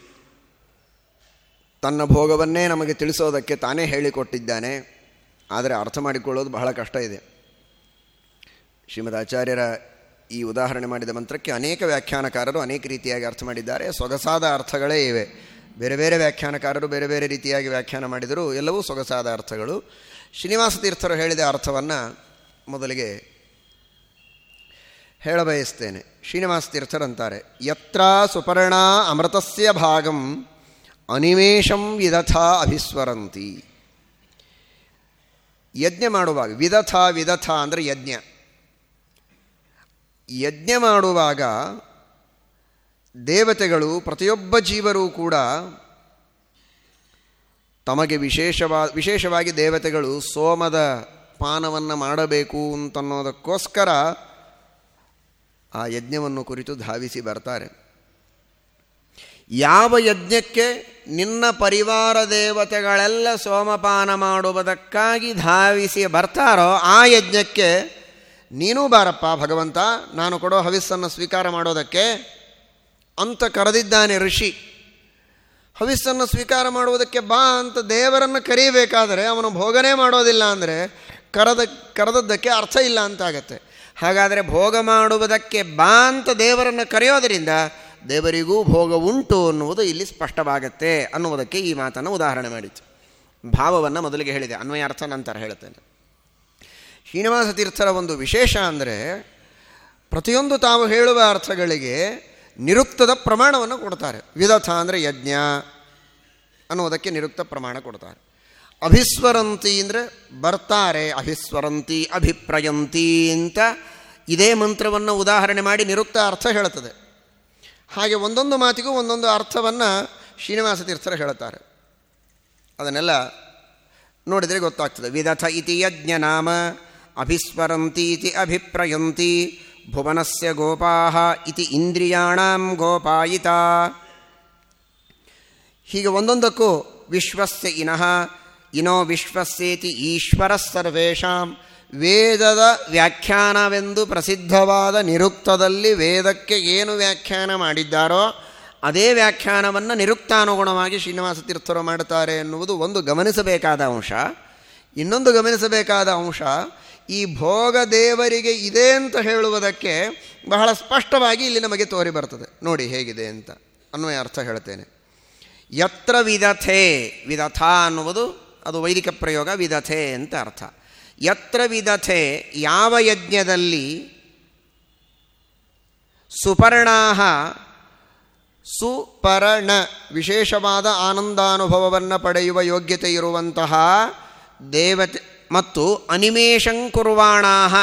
ತನ್ನ ಭೋಗವನ್ನೇ ನಮಗೆ ತಿಳಿಸೋದಕ್ಕೆ ತಾನೇ ಹೇಳಿಕೊಟ್ಟಿದ್ದಾನೆ. ಆದರೆ ಅರ್ಥ ಮಾಡಿಕೊಳ್ಳೋದು ಬಹಳ ಕಷ್ಟ ಇದೆ. ಶ್ರೀಮದ್ ಆಚಾರ್ಯರ ಈ ಉದಾಹರಣೆ ಮಾಡಿದ ಮಂತ್ರಕ್ಕೆ ಅನೇಕ ವ್ಯಾಖ್ಯಾನಕಾರರು ಅನೇಕ ರೀತಿಯಾಗಿ ಅರ್ಥ ಮಾಡಿದ್ದಾರೆ. ಸೊಗಸಾದ ಅರ್ಥಗಳೇ ಇವೆ. ಬೇರೆ ಬೇರೆ ವ್ಯಾಖ್ಯಾನಕಾರರು ಬೇರೆ ಬೇರೆ ರೀತಿಯಾಗಿ ವ್ಯಾಖ್ಯಾನ ಮಾಡಿದರೂ ಎಲ್ಲವೂ ಸೊಗಸಾದ ಅರ್ಥಗಳು. ಶ್ರೀನಿವಾಸ ತೀರ್ಥರು ಹೇಳಿದ ಅರ್ಥವನ್ನು ಮೊದಲಿಗೆ ಹೇಳಬಯಸ್ತೇನೆ. ಶ್ರೀನಿವಾಸ ತೀರ್ಥರಂತಾರೆ, ಯತ್ರ ಸುಪರ್ಣ ಅಮೃತಸ್ಯ ಭಾಗಂ ಅನಿಮೇಷಂ ವಿಧಥ ಅಭಿಸ್ವರಂತಿ. ಯಜ್ಞ ಮಾಡುವಾಗ ವಿಧಥ ವಿಧಥ ಅಂದರೆ ಯಜ್ಞ. ಯಜ್ಞ ಮಾಡುವಾಗ ದೇವತೆಗಳು ಪ್ರತಿಯೊಬ್ಬ ಜೀವರೂ ಕೂಡ ತಮಗೆ ವಿಶೇಷವಾ, ವಿಶೇಷವಾಗಿ ದೇವತೆಗಳು ಸೋಮದ ಪಾನವನ್ನು ಮಾಡಬೇಕು ಅಂತನ್ನೋದಕ್ಕೋಸ್ಕರ ಆ ಯಜ್ಞವನ್ನು ಕುರಿತು ಧಾವಿಸಿ ಬರ್ತಾರೆ. ಯಾವ ಯಜ್ಞಕ್ಕೆ ನಿನ್ನ ಪರಿವಾರ ದೇವತೆಗಳೆಲ್ಲ ಸೋಮಪಾನ ಮಾಡುವುದಕ್ಕಾಗಿ ಧಾವಿಸಿ ಬರ್ತಾರೋ ಆ ಯಜ್ಞಕ್ಕೆ ನೀನೂ ಬಾರಪ್ಪ ಭಗವಂತ, ನಾನು ಕೊಡೋ ಹವಿಸ್ಸನ್ನು ಸ್ವೀಕಾರ ಮಾಡೋದಕ್ಕೆ ಅಂತ ಕರೆದಿದ್ದಾನೆ ಋಷಿ. ಹವಿಸ್ಸನ್ನು ಸ್ವೀಕಾರ ಮಾಡುವುದಕ್ಕೆ ಬಾ ಅಂತ ದೇವರನ್ನು ಕರೀಬೇಕಾದರೆ ಅವನು ಭೋಗನೇ ಮಾಡೋದಿಲ್ಲ ಅಂದರೆ ಕರೆದ, ಕರೆದದ್ದಕ್ಕೆ ಅರ್ಥ ಇಲ್ಲ ಅಂತಾಗತ್ತೆ. ಹಾಗಾದರೆ ಭೋಗ ಮಾಡುವುದಕ್ಕೆ ಬಾ ಅಂತ ದೇವರನ್ನು ಕರೆಯೋದರಿಂದ ದೇವರಿಗೂ ಭೋಗ ಉಂಟು ಅನ್ನುವುದು ಇಲ್ಲಿ ಸ್ಪಷ್ಟವಾಗತ್ತೆ ಅನ್ನುವುದಕ್ಕೆ ಈ ಮಾತನ್ನು ಉದಾಹರಣೆ ಮಾಡಿತು ಭಾವವನ್ನು ಮೊದಲಿಗೆ ಹೇಳಿದೆ ಅನ್ವಯ ಅರ್ಥ ನಂತರ ಹೇಳುತ್ತೇನೆ ಶ್ರೀನಿವಾಸ ತೀರ್ಥರ ಒಂದು ವಿಶೇಷ ಅಂದರೆ ಪ್ರತಿಯೊಂದು ತಾವು ಹೇಳುವ ಅರ್ಥಗಳಿಗೆ ನಿರುಕ್ತದ ಪ್ರಮಾಣವನ್ನು ಕೊಡ್ತಾರೆ. ವಿದಥ ಅಂದರೆ ಯಜ್ಞ ಅನ್ನೋದಕ್ಕೆ ನಿರುಕ್ತ ಪ್ರಮಾಣ ಕೊಡ್ತಾರೆ. ಅಭಿಸ್ವರಂತಿ ಅಂದರೆ ಬರ್ತಾರೆ, ಅಭಿಸ್ವರಂತಿ, ಅಭಿಪ್ರಯಂತಿ ಅಂತ ಇದೇ ಮಂತ್ರವನ್ನು ಉದಾಹರಣೆ ಮಾಡಿ ನಿರುಕ್ತ ಅರ್ಥ ಹೇಳುತ್ತದೆ. ಹಾಗೆ ಒಂದೊಂದು ಮಾತಿಗೂ ಒಂದೊಂದು ಅರ್ಥವನ್ನು ಶ್ರೀನಿವಾಸ ತೀರ್ಥರು ಹೇಳುತ್ತಾರೆ. ಅದನ್ನೆಲ್ಲ ನೋಡಿದರೆ ಗೊತ್ತಾಗ್ತದೆ. ವಿಧಥ ಇತಿ ಯಜ್ಞ ನಾಮ ಅಭಿಸ್ವರಂತಿ ಇತಿ ಅಭಿಪ್ರಯಂತಿ ಭುವನಸ್ಯ ಗೋಪಾ ಇತಿ ಇಂದ್ರಿಯಾಣಾಂ ಗೋಪಾಯಿತ ಹೀಗೆ ಒಂದೊಂದಕ್ಕೂ ವಿಶ್ವಸ್ಯ ಇನಃ, ಇನೋ ವಿಶ್ವಸ್ಯೇತಿ ಈಶ್ವರ ಸರ್ವೇಷಾಂ। ವೇದದ ವ್ಯಾಖ್ಯಾನವೆಂದು ಪ್ರಸಿದ್ಧವಾದ ನಿರುಕ್ತದಲ್ಲಿ ವೇದಕ್ಕೆ ಏನು ವ್ಯಾಖ್ಯಾನ ಮಾಡಿದ್ದಾರೋ, ಅದೇ ವ್ಯಾಖ್ಯಾನವನ್ನು ನಿರುಕ್ತಾನುಗುಣವಾಗಿ ಶ್ರೀನಿವಾಸ ತೀರ್ಥರು ಮಾಡುತ್ತಾರೆ ಎನ್ನುವುದು ಒಂದು ಗಮನಿಸಬೇಕಾದ ಅಂಶ. ಇನ್ನೊಂದು ಗಮನಿಸಬೇಕಾದ ಅಂಶ ಈ ಭೋಗ ದೇವರಿಗೆ ಇದೆ ಅಂತ ಹೇಳುವುದಕ್ಕೆ ಬಹಳ ಸ್ಪಷ್ಟವಾಗಿ ಇಲ್ಲಿ ನಮಗೆ ತೋರಿ ಬರ್ತದೆ. ನೋಡಿ ಹೇಗಿದೆ ಅಂತ ಅನ್ವಯ ಅರ್ಥ ಹೇಳ್ತೇನೆ. ಯತ್ರ ವಿದಥೆ, ವಿದಥ ಅನ್ನುವುದು ಅದು ವೈದಿಕ ಪ್ರಯೋಗ, ವಿದಥೆ ಅಂತ ಅರ್ಥ. ಯತ್ರ ವಿದಥೆ, ಯಾವ ಯಜ್ಞದಲ್ಲಿ ಸುಪರ್ಣಾಹ, ಸುಪರ್ಣ, ವಿಶೇಷವಾದ ಆನಂದಾನುಭವವನ್ನು ಪಡೆಯುವ ಯೋಗ್ಯತೆ ಇರುವಂತಹ ದೇವತೆ ಮತ್ತು ಅನಿಮೇಷಂ ಕುರ್ವಾಣಾಹ,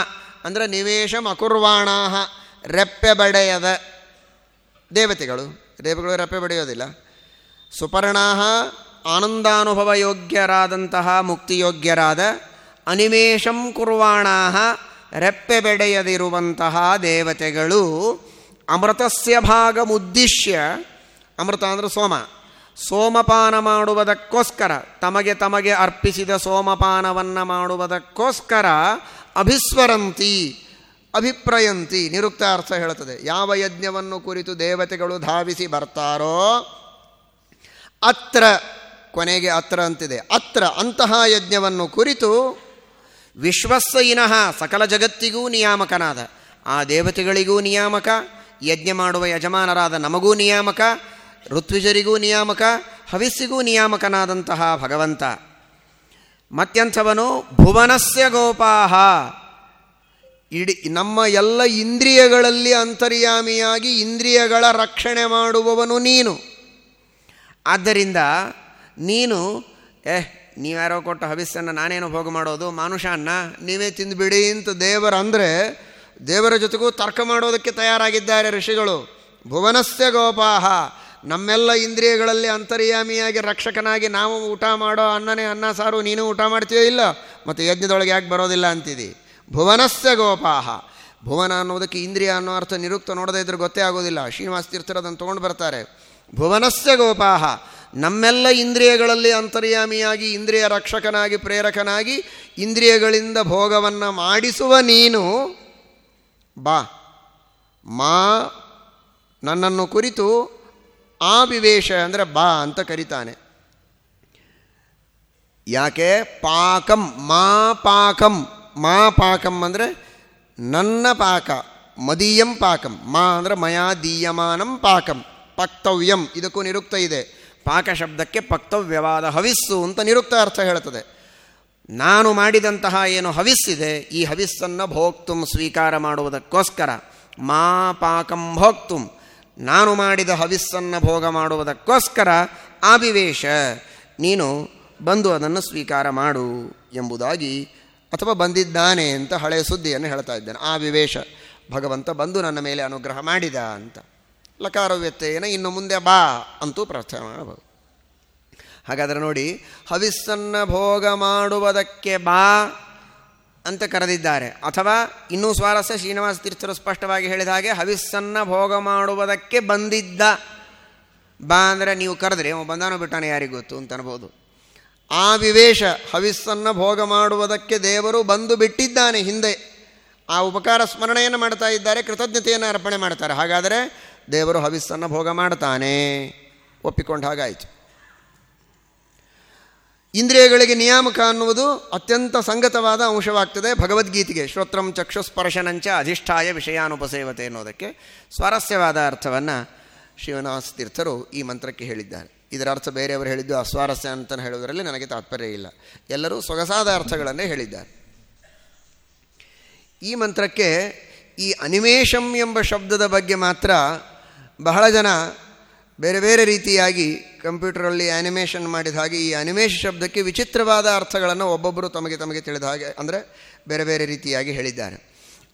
ಅಂದರೆ ನಿವೇಶಂ ಅಕುರ್ವಾಣಾಹ, ರೆಪ್ಪೆ ಬಡೆಯದ ದೇವತೆಗಳು. ದೇವತೆಗಳು ರೆಪ್ಪೆ ಬಡೆಯೋದಿಲ್ಲ. ಸುಪರ್ಣಾಹ ಆನಂದಾನುಭವ ಯೋಗ್ಯರಾದಂತಹ ಮುಕ್ತಿಯೋಗ್ಯರಾದ ಅನಿಮೇಷಂ ಕುರ್ವಾಣಾಹ, ರೆಪ್ಪೆ ಬೆಡೆಯದಿರುವಂತಹ ದೇವತೆಗಳು. ಅಮೃತಸ್ಯ ಭಾಗಮುದ್ದಿಶ್ಯ, ಅಮೃತ ಅಂದರೆ ಸೋಮ. ಸೋಮಪಾನ ಮಾಡುವುದಕ್ಕೋಸ್ಕರ, ತಮಗೆ ತಮಗೆ ಅರ್ಪಿಸಿದ ಸೋಮಪಾನವನ್ನು ಮಾಡುವುದಕ್ಕೋಸ್ಕರ ಅಭಿಸ್ವರಂತಿ, ಅಭಿಪ್ರಯಂತಿ, ನಿರುಕ್ತ ಅರ್ಥ ಹೇಳುತ್ತದೆ. ಯಾವ ಯಜ್ಞವನ್ನು ಕುರಿತು ದೇವತೆಗಳು ಧಾವಿಸಿ ಬರ್ತಾರೋ, ಅತ್ರ, ಕೊನೆಗೆ ಅತ್ರ ಅಂತಿದೆ. ಅತ್ರ, ಅಂತಹ ಯಜ್ಞವನ್ನು ಕುರಿತು ವಿಶ್ವಸ್ಸ ಇನಃ, ಸಕಲ ಜಗತ್ತಿಗೂ ನಿಯಾಮಕನಾದ, ಆ ದೇವತೆಗಳಿಗೂ ನಿಯಾಮಕ, ಯಜ್ಞ ಮಾಡುವ ಯಜಮಾನರಾದ ನಮಗೂ ನಿಯಾಮಕ ಋತ್ವಿಜರಿಗೂ ನಿಯಾಮಕ, ಹವಿಸ್ಸಿಗೂ ನಿಯಾಮಕನಾದಂತಹ ಭಗವಂತ. ಮತ್ತೆಂಥವನು ಭುವನಸ್ಯ ಗೋಪಾಹ. ಇಡಿ ನಮ್ಮ ಎಲ್ಲ ಇಂದ್ರಿಯಗಳಲ್ಲಿ ಅಂತರ್ಯಾಮಿಯಾಗಿ ಇಂದ್ರಿಯಗಳ ರಕ್ಷಣೆ ಮಾಡುವವನು ನೀನು. ಆದ್ದರಿಂದ ನೀನು ಏಹ್ ನೀವ್ಯಾರೋ ಕೊಟ್ಟ ಹವಿಸ್ಸನ್ನು ನಾನೇನು ಭೋಗ ಮಾಡೋದು? ಮಾನುಷಾನ್ನ ನೀವೇ ತಿಂದುಬಿಡಿ ಅಂತ ದೇವರ ಅಂದರೆ, ದೇವರ ಜೊತೆಗೂ ತರ್ಕ ಮಾಡೋದಕ್ಕೆ ತಯಾರಾಗಿದ್ದಾರೆ ಋಷಿಗಳು. ಭುವನಸ್ಯ ಗೋಪಾಹ. ನಮ್ಮೆಲ್ಲ ಇಂದ್ರಿಯಗಳಲ್ಲಿ ಅಂತರ್ಯಾಮಿಯಾಗಿ ರಕ್ಷಕನಾಗಿ ನಾವು ಊಟ ಮಾಡೋ ಅನ್ನನೇ ಅನ್ನ ಸಾರು ನೀನು ಊಟ ಮಾಡ್ತೀಯೋ ಇಲ್ಲ? ಮತ್ತು ಯಜ್ಞದೊಳಗೆ ಯಾಕೆ ಬರೋದಿಲ್ಲ ಅಂತಿದಿ? ಭುವನಸ್ಯ ಗೋಪಾಹ. ಭುವನ ಅನ್ನೋದಕ್ಕೆ ಇಂದ್ರಿಯ ಅನ್ನೋ ಅರ್ಥ ನಿರುಕ್ತ ನೋಡದೇ ಇದ್ರೆ ಗೊತ್ತೇ ಆಗೋದಿಲ್ಲ. ಶ್ರೀನಿವಾಸ ತೀರ್ಥರು ಅದನ್ನು ತೊಗೊಂಡು ಬರ್ತಾರೆ. ಭುವನಸ್ಯ ಗೋಪಾಹ. ನಮ್ಮೆಲ್ಲ ಇಂದ್ರಿಯಗಳಲ್ಲಿ ಅಂತರ್ಯಾಮಿಯಾಗಿ ಇಂದ್ರಿಯ ರಕ್ಷಕನಾಗಿ ಪ್ರೇರಕನಾಗಿ ಇಂದ್ರಿಯಗಳಿಂದ ಭೋಗವನ್ನು ಮಾಡಿಸುವ ನೀನು ಬಾ. ಮಾ ನನ್ನನ್ನು ಕುರಿತು ಆ ವಿವೇಶ ಅಂದರೆ ಬಾ ಅಂತ ಕರೀತಾನೆ. ಯಾಕೆ? ಪಾಕಂ, ಮಾ ಪಾಕಂ. ಮಾ ಪಾಕಂ ಅಂದರೆ ನನ್ನ ಪಾಕ, ಮದೀಯಂ ಪಾಕಂ. ಮಾ ಅಂದರೆ ಮಯಾ ದೀಯಮಾನಂ ಪಾಕಂ, ಪಕ್ತವ್ಯಂ. ಇದಕ್ಕೂ ನಿರುಕ್ತ ಇದೆ. ಪಾಕ ಶಬ್ದಕ್ಕೆ ಪಕ್ತವ್ಯವಾದ ಹವಿಸ್ಸು ಅಂತ ನಿರುಕ್ತ ಅರ್ಥ ಹೇಳ್ತದೆ ನಾನು ಮಾಡಿದಂತಹ ಏನು ಹವಿಸ್ಸಿದೆ, ಈ ಹವಿಸ್ಸನ್ನು ಭೋಕ್ತುಂ ಸ್ವೀಕಾರ ಮಾಡುವುದಕ್ಕೋಸ್ಕರ. ಮಾ ಪಾಕಂ ಭೋಕ್ತುಂ. ನಾನು ಮಾಡಿದ ಹವಿಸ್ಸನ್ನು ಭೋಗ ಮಾಡುವುದಕ್ಕೋಸ್ಕರ ಆವಿವೇಶ ನೀನು ಬಂದು ಅದನ್ನು ಸ್ವೀಕಾರ ಮಾಡು ಎಂಬುದಾಗಿ ಅಥವಾ ಬಂದಿದ್ದಾನೆ ಅಂತ ಹಳೆಯ ಸುದ್ದಿಯನ್ನು ಹೇಳ್ತಾ ಇದ್ದೇನೆ. ಆ ವಿವೇಶ ಭಗವಂತ ಬಂದು ನನ್ನ ಮೇಲೆ ಅನುಗ್ರಹ ಮಾಡಿದ ಅಂತ. ಲಕಾರ ವ್ಯತ್ಯಯನ ಇನ್ನು ಮುಂದೆ ಬಾ ಅಂತೂ ಪ್ರಾರ್ಥನೆ ಮಾಡಬಹುದು. ಹಾಗಾದರೆ ನೋಡಿ, ಹವಿಸ್ಸನ್ನು ಭೋಗ ಮಾಡುವುದಕ್ಕೆ ಬಾ ಅಂತ ಕರೆದಿದ್ದಾರೆ. ಅಥವಾ ಇನ್ನೂ ಸ್ವಾರಸ್ಯ ಶ್ರೀನಿವಾಸ ತೀರ್ಥರು ಸ್ಪಷ್ಟವಾಗಿ ಹೇಳಿದ ಹಾಗೆ, ಹವಿಸ್ಸನ್ನು ಭೋಗ ಮಾಡುವುದಕ್ಕೆ ಬಂದಿದ್ದ, ಬಾ ಅಂದರೆ ನೀವು ಕರೆದ್ರೆ ಅವ ಬಂದಾನೋ ಬಿಟ್ಟಾನೆ ಯಾರಿಗೂ ಗೊತ್ತು ಅಂತ ಅನ್ಬೋದು. ಆ ವಿವೇಶ ಹವಿಸ್ಸನ್ನು ಭೋಗ ಮಾಡುವುದಕ್ಕೆ ದೇವರು ಬಂದು ಬಿಟ್ಟಿದ್ದಾನೆ ಹಿಂದೆ. ಆ ಉಪಕಾರ ಸ್ಮರಣೆಯನ್ನು ಮಾಡ್ತಾ ಇದ್ದಾರೆ, ಕೃತಜ್ಞತೆಯನ್ನು ಅರ್ಪಣೆ ಮಾಡ್ತಾರೆ. ಹಾಗಾದರೆ ದೇವರು ಹವಿಸ್ಸನ್ನು ಭೋಗ ಮಾಡ್ತಾನೆ. ಒಪ್ಪಿಕೊಂಡು ಹಾಗಾಯಿತು. ಇಂದ್ರಿಯಗಳಿಗೆ ನಿಯಾಮಕ ಅನ್ನುವುದು ಅತ್ಯಂತ ಸಂಗತವಾದ ಅಂಶವಾಗ್ತದೆ. ಭಗವದ್ಗೀತೆಗೆ ಶ್ರೋತ್ರಂ ಚಕ್ಷುಸ್ಪರ್ಶನಂಚ ಅಧಿಷ್ಠಾಯ ವಿಷಯಾನುಪಸೇವತೆ ಅನ್ನೋದಕ್ಕೆ ಸ್ವಾರಸ್ಯವಾದ ಅರ್ಥವನ್ನು ಶಿವನಾಸ ತೀರ್ಥರು ಈ ಮಂತ್ರಕ್ಕೆ ಹೇಳಿದ್ದಾರೆ. ಇದರ ಅರ್ಥ ಬೇರೆಯವರು ಹೇಳಿದ್ದು ಅಸ್ವಾರಸ್ಯ ಅಂತ ಹೇಳುವುದರಲ್ಲಿ ನನಗೆ ತಾತ್ಪರ್ಯ ಇಲ್ಲ. ಎಲ್ಲರೂ ಸೊಗಸಾದ ಅರ್ಥಗಳನ್ನೇ ಹೇಳಿದ್ದಾರೆ. ಈ ಮಂತ್ರಕ್ಕೆ ಈ ಅನಿಮೇಷಂ ಎಂಬ ಶಬ್ದದ ಬಗ್ಗೆ ಮಾತ್ರ ಬಹಳ ಜನ ಬೇರೆ ಬೇರೆ ರೀತಿಯಾಗಿ ಕಂಪ್ಯೂಟರಲ್ಲಿ ಆ್ಯನಿಮೇಷನ್ ಮಾಡಿದ ಹಾಗೆ ಈ ಅನಿಮೇಷ ಶಬ್ದಕ್ಕೆ ವಿಚಿತ್ರವಾದ ಅರ್ಥಗಳನ್ನು ಒಬ್ಬೊಬ್ಬರು ತಮಗೆ ತಮಗೆ ತಿಳಿದ ಹಾಗೆ, ಅಂದರೆ ಬೇರೆ ಬೇರೆ ರೀತಿಯಾಗಿ ಹೇಳಿದ್ದಾರೆ.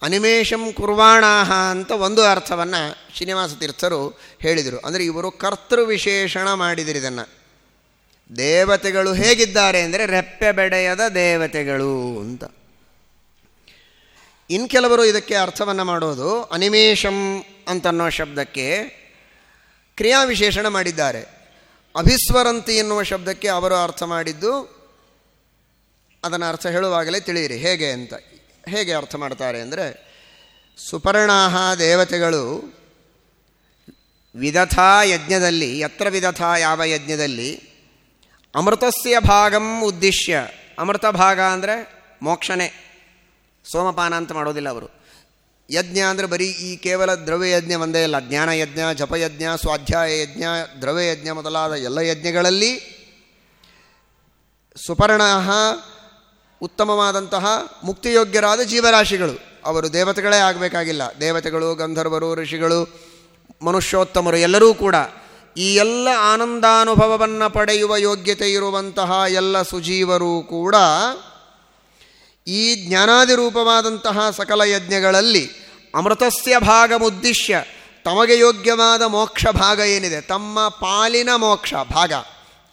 ಅನಿಮೇಷಂ ಕುರ್ವಾಣಾಹ ಅಂತ ಒಂದು ಅರ್ಥವನ್ನು ಶ್ರೀನಿವಾಸ ತೀರ್ಥರು ಹೇಳಿದರು. ಅಂದರೆ ಇವರು ಕರ್ತೃ ವಿಶೇಷಣ ಮಾಡಿದರು ಇದನ್ನು. ದೇವತೆಗಳು ಹೇಗಿದ್ದಾರೆ ಅಂದರೆ ರೆಪ್ಪೆ ಬೆಡೆಯದ ದೇವತೆಗಳು ಅಂತ. ಇನ್ನು ಕೆಲವರು ಇದಕ್ಕೆ ಅರ್ಥವನ್ನು ಮಾಡೋದು ಅನಿಮೇಷಂ ಅಂತನ್ನೋ ಶಬ್ದಕ್ಕೆ ಕ್ರಿಯಾವಿಶೇಷಣ ಮಾಡಿದ್ದಾರೆ. ಅಭಿಸ್ವರಂತಿ ಎನ್ನುವ ಶಬ್ದಕ್ಕೆ ಅವರು ಅರ್ಥ ಮಾಡಿದ್ದು, ಅದನ್ನು ಅರ್ಥ ಹೇಳುವಾಗಲೇ ತಿಳಿಯಿರಿ. ಹೇಗೆ ಅಂತ, ಹೇಗೆ ಅರ್ಥ ಮಾಡ್ತಾರೆ ಅಂದರೆ, ಸುಪರ್ಣಾಹ ದೇವತೆಗಳು ವಿಧಥಾ ಯಜ್ಞದಲ್ಲಿ, ಯತ್ರ ವಿಧಥಾ ಯಾವ ಯಜ್ಞದಲ್ಲಿ, ಅಮೃತಸ್ಯ ಭಾಗಂ ಉದ್ದಿಶ್ಯ. ಅಮೃತ ಭಾಗ ಅಂದರೆ ಮೋಕ್ಷನೇ. ಸೋಮಪಾನ ಅಂತ ಮಾಡೋದಿಲ್ಲ ಅವರು. ಯಜ್ಞ ಅಂದರೆ ಬರೀ ಈ ಕೇವಲ ದ್ರವ್ಯ ಯಜ್ಞ ಒಂದೇ ಅಲ್ಲ. ಜ್ಞಾನಯಜ್ಞ ಜಪಯಜ್ಞ ಸ್ವಾಧ್ಯಾಯ ಯಜ್ಞ ದ್ರವ್ಯಯಜ್ಞ ಮೊದಲಾದ ಎಲ್ಲ ಯಜ್ಞಗಳಲ್ಲಿ ಸುಪರ್ಣ ಉತ್ತಮವಾದಂತಹ ಮುಕ್ತಿಯೋಗ್ಯರಾದ ಜೀವರಾಶಿಗಳು. ಅವರು ದೇವತೆಗಳೇ ಆಗಬೇಕಾಗಿಲ್ಲ. ದೇವತೆಗಳು, ಗಂಧರ್ವರು, ಋಷಿಗಳು, ಮನುಷ್ಯೋತ್ತಮರು ಎಲ್ಲರೂ ಕೂಡ ಈ ಎಲ್ಲ ಆನಂದಾನುಭವವನ್ನು ಪಡೆಯುವ ಯೋಗ್ಯತೆ ಇರುವಂತಹ ಎಲ್ಲ ಸುಜೀವರು ಕೂಡ ಈ ಜ್ಞಾನಾದಿ ರೂಪವಾದಂತಹ ಸಕಲ ಯಜ್ಞಗಳಲ್ಲಿ ಅಮೃತಸ್ಯ ಭಾಗಮುದ್ದಿಶ್ಯ, ತಮಗೆ ಯೋಗ್ಯವಾದ ಮೋಕ್ಷ ಭಾಗ ಏನಿದೆ? ತಮ್ಮ ಪಾಲಿನ ಮೋಕ್ಷ ಭಾಗ.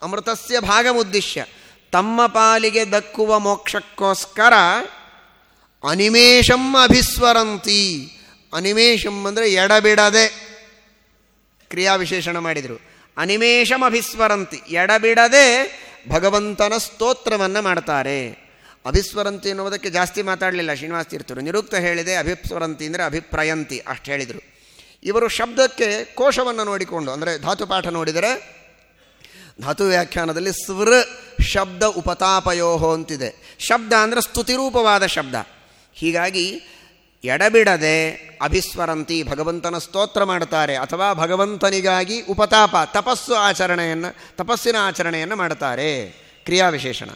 ಅಮೃತಸ್ಯ ಭಾಗಮುದ್ದಿಶ್ಯ, ತಮ್ಮ ಪಾಲಿಗೆ ದಕ್ಕುವ ಮೋಕ್ಷಕ್ಕೋಸ್ಕರ ಅನಿಮೇಷಂ ಅಭಿಸ್ವರಂತಿ. ಅನಿಮೇಷಂ ಅಂದರೆ ಎಡಬಿಡದೆ ಕ್ರಿಯಾವಿಶೇಷಣ ಮಾಡಿದರು. ಅನಿಮೇಷಂ ಅಭಿಸ್ವರಂತಿ, ಎಡಬಿಡದೆ ಭಗವಂತನ ಸ್ತೋತ್ರವನ್ನು ಮಾಡ್ತಾರೆ. ಅಭಿಸ್ವರಂತಿ ಎನ್ನುವುದಕ್ಕೆ ಜಾಸ್ತಿ ಮಾತಾಡಲಿಲ್ಲ, ಶ್ರೀನಿವಾಸ ತೀರ್ಥರು. ನಿರುಕ್ತ ಹೇಳಿದೆ, ಅಭಿಸ್ವರಂತಿ ಅಂದರೆ ಅಭಿಪ್ರಯಂತಿ ಅಷ್ಟು ಹೇಳಿದರು. ಇವರು ಶಬ್ದಕ್ಕೆ ಕೋಶವನ್ನು ನೋಡಿಕೊಂಡು, ಅಂದರೆ ಧಾತುಪಾಠ ನೋಡಿದರೆ, ಧಾತು ವ್ಯಾಖ್ಯಾನದಲ್ಲಿ ಸ್ವೃ ಶಬ್ದ ಉಪತಾಪಯೋಹೋ ಅಂತಿದೆ. ಶಬ್ದ ಅಂದರೆ ಸ್ತುತಿರೂಪವಾದ ಶಬ್ದ. ಹೀಗಾಗಿ ಎಡಬಿಡದೆ ಅಭಿಸ್ವರಂತಿ ಭಗವಂತನ ಸ್ತೋತ್ರ ಮಾಡುತ್ತಾರೆ, ಅಥವಾ ಭಗವಂತನಿಗಾಗಿ ಉಪತಾಪ, ತಪಸ್ಸು ಆಚರಣೆಯನ್ನು, ತಪಸ್ಸಿನ ಆಚರಣೆಯನ್ನು ಮಾಡ್ತಾರೆ ಕ್ರಿಯಾವಿಶೇಷಣ.